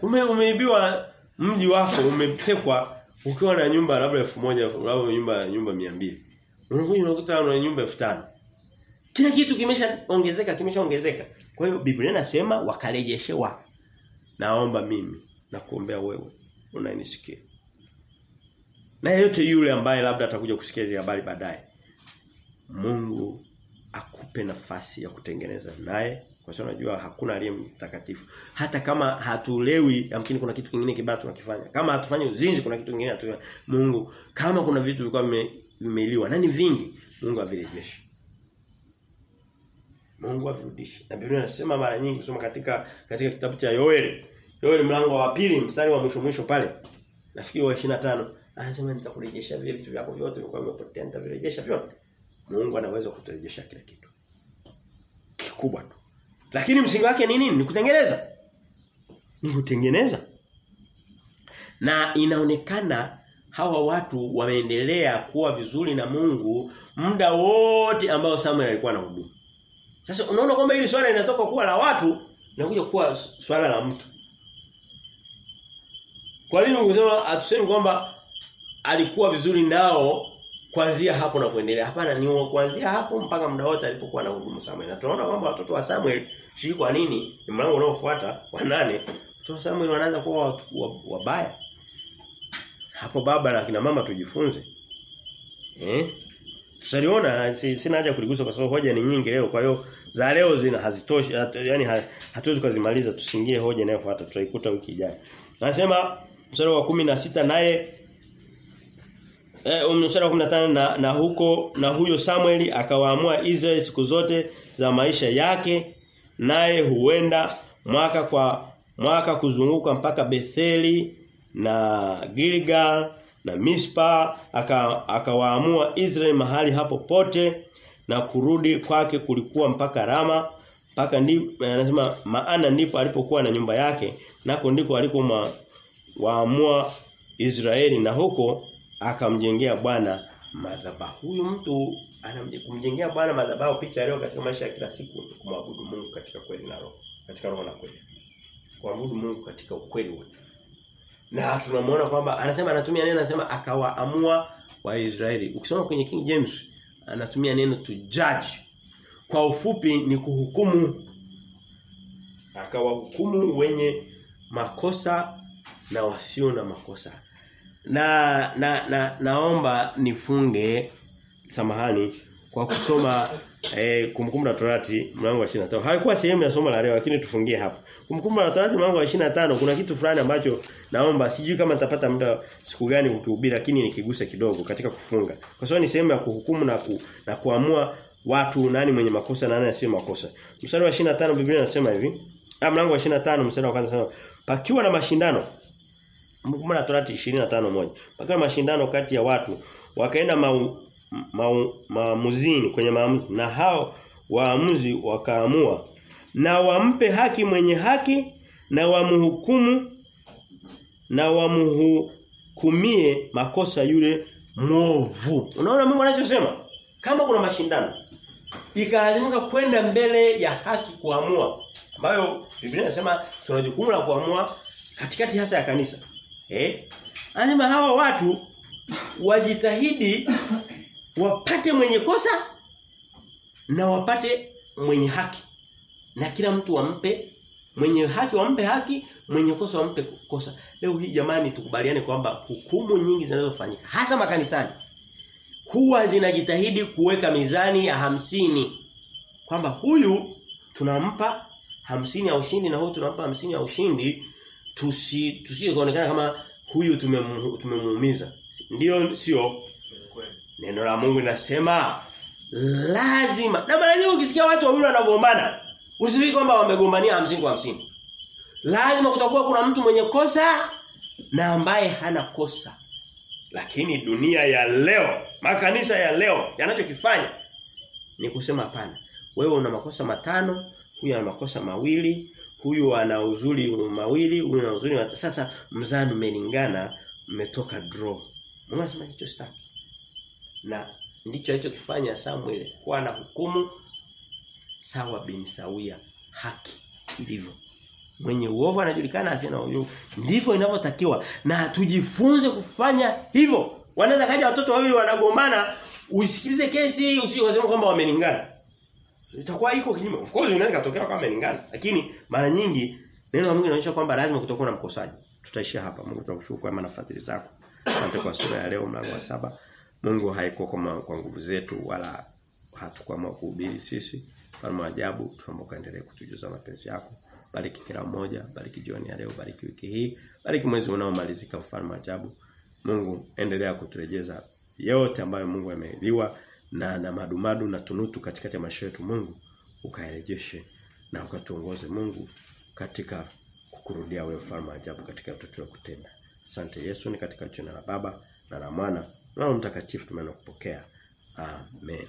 Ume, umeibiwa mji wako umetekwa ukiwa na nyumba labda elfu moja labda nyumba nyumba mia mbili Unakuja unakuta una nyumba elfu tano Kila kitu kimeshaongezeka kimeshaongezeka. Kwa hiyo Biblia inasema wakarejeshewa. Naomba mimi na kuombea wewe unanisikia. Na yeyote yule ambaye labda atakuja kusikia hizo habari baadaye. Mungu akupe nafasi ya kutengeneza naye kwa sababu unajua hakuna aliye mtakatifu. Hata kama hatulewi, yamkini kuna kitu kingine kibaya tunakifanya. Kama hatufanyi uzinzi kuna kitu kingine hatufanya Mungu kama kuna vitu vilikuwa vimeiliwa nani vingi, Mungu avirejeshe. Mungu avirudishe. Na Biblia inasema mara nyingi kusoma katika katika kitabu cha Yoeli. Yoeli mlango wa pili mstari wa mwisho mwisho pale. Nafikiri wa 25 anasema nitakurejesha vile vitu vyako vyote vilikuwa vimepotea nitavirejesha vyote. Mungu anaweza kuturejesha kila kitu. Kikubwa tu. Lakini msingi wake ni nini? Ni kutengeneza. Ni kutengeneza. Na inaonekana hawa watu wameendelea kuwa vizuri na Mungu muda wote ambao Samuel alikuwa na hudumu. Sasa unaona kwamba hili swala linatoka kuwa la watu linakuja kuwa swala la mtu. Kwa nini ungesema atusemi kwamba alikuwa vizuri nao kuanzia hapo na kuendelea? Hapana, ni kuanzia hapo mpaka muda wote alipokuwa na hudumu Samuel. Na tunaona kwamba watoto wa Samuel sijui kwa nini ni mlango unaofuata wa nane watoto wa Samuel wanaanza kuwa wabaya. Hapo baba na kina mama tujifunze. Eh? Tutaliona sina haja kuligusa kwa sababu hoja ni nyingi leo kwa hiyo za leo zina hazitoshi yani hatuwezi kuzimaliza tusingie hoja inayofuata tutaikuta wiki ijayo. Nasema mstari wa kumi na sita naye eh mstari wa 15 na, na huko na huyo Samueli akawaamua israel siku zote za maisha yake naye huenda mwaka kwa mwaka kuzunguka mpaka Betheli na Gilgal na Mispa akawaamua aka Israeli mahali hapo pote na kurudi kwake kulikuwa mpaka Rama mpaka ndipo anasema maana ndipo alipokuwa na nyumba yake nako ndiko alikomwaamua Israeli na huko akamjengea Bwana madhabahu. Huyu mtu anamjengea Bwana madhabahu picha leo katika maisha ya kila siku kumwabudu Mungu katika kweli na roho, katika roho na kweli. Kuabudu Mungu katika ukweli wote. Na tunamwona kwamba anasema anatumia neno anasema akawaamua Waisraeli. Ukisoma kwenye King James anatumia neno to judge. Kwa ufupi ni kuhukumu. Akawahukumu wenye makosa na wasio na makosa. Na na, na naomba nifunge samahani kwa kusoma eh, kumkumbu la Torati mlango wa 25. Haikuwa sehemu ya somo la leo lakini tufungie hapo. Kumkumbu la Torati mlango wa 25 kuna kitu fulani ambacho naomba sijui kama nitapata muda siku gani ukihubiri lakini nikigusa kidogo katika kufunga. Kwa sababu ni sehemu ya kuhukumu na ku, na kuamua watu nani mwenye makosa na nani asiye makosa. Mstari wa 25 Biblia inasema hivi. Ah mlango wa 25 mstari wa kwanza sana. Pakiwa na mashindano Kumbukumbu la Torati 25:1. Pakiwa na mashindano kati ya watu wakaenda maamuzini kwenye maamuzi na hao waamuzi wakaamua na wampe haki mwenye haki na wamhukumu na wamhukumie makosa yule mwovu. Unaona Mungu anachosema? Kama kuna mashindano ikalazimika kwenda mbele ya haki kuamua ambayo Biblia inasema tuna jukumu la kuamua katikati hasa ya kanisa. Eh? Anasema hawa watu wajitahidi wapate mwenye kosa na wapate mwenye haki. Na kila mtu wampe mwenye haki wampe haki, mwenye kosa wampe kosa. Leo hii jamani tukubaliane kwamba hukumu nyingi zinazofanyika hasa makanisani huwa zinajitahidi kuweka mizani ya hamsini kwamba huyu tunampa hamsini ya ushindi na huyu tunampa hamsini ya ushindi tusi tusije kuonekana kama huyu tumemuumiza. Ndio sio Neno la Mungu linasema lazima. Na mara nyingi ukisikia watu wawili wanagombana, usifikiri kwamba wamegombania 50 kwa 50. Lazima kutakuwa kuna mtu mwenye kosa na ambaye hana kosa. Lakini dunia ya leo, makanisa ya leo yanachokifanya ni kusema hapana. Wewe una makosa matano, huyu ana makosa mawili, huyu ana uzuri mawili, huyu ana uzuri sasa mzani umelingana, mmetoka draw. Mungu anasema hicho sitaki. Na ndicho alichokifanya Samuel kuwa na hukumu sawa bin sawia haki ilivyo. Mwenye uovu anajulikana asina uovu. Ndivyo inavyotakiwa na tujifunze kufanya hivyo. Wanaweza kaja watoto wawili wanagombana, usikilize kesi, usije kwamba wamelingana. Itakuwa iko kinyume. Of course inaweza kutokea kama wamelingana, lakini mara nyingi neno la Mungu linaonyesha kwamba lazima kutakuwa na mkosaji. Tutaishia hapa. Mungu tunakushukuru kwa nafasi zako. Asante kwa sura ya leo mlango wa saba Mungu haiko kwa, kwa nguvu zetu wala hatukwama kuhubiri sisi. Mfalme wa ajabu tuombe kaendelee kutujuza mapenzi yako. Bariki kila mmoja, bariki jioni ya leo, bariki wiki hii, bariki mwezi unaomalizika mfalme wa ajabu. Mungu endelea kuturejeza yote ambayo Mungu ameiliwa na na madumadu na tunutu katikati ya maisha yetu Mungu ukaerejeshe na ukatuongoze Mungu katika kukurudia wewe mfalme ajabu katika utoto wa kutenda. Asante Yesu ni katika jina la Baba na la Mwana na Roho Mtakatifu tumeona kupokea. Amen.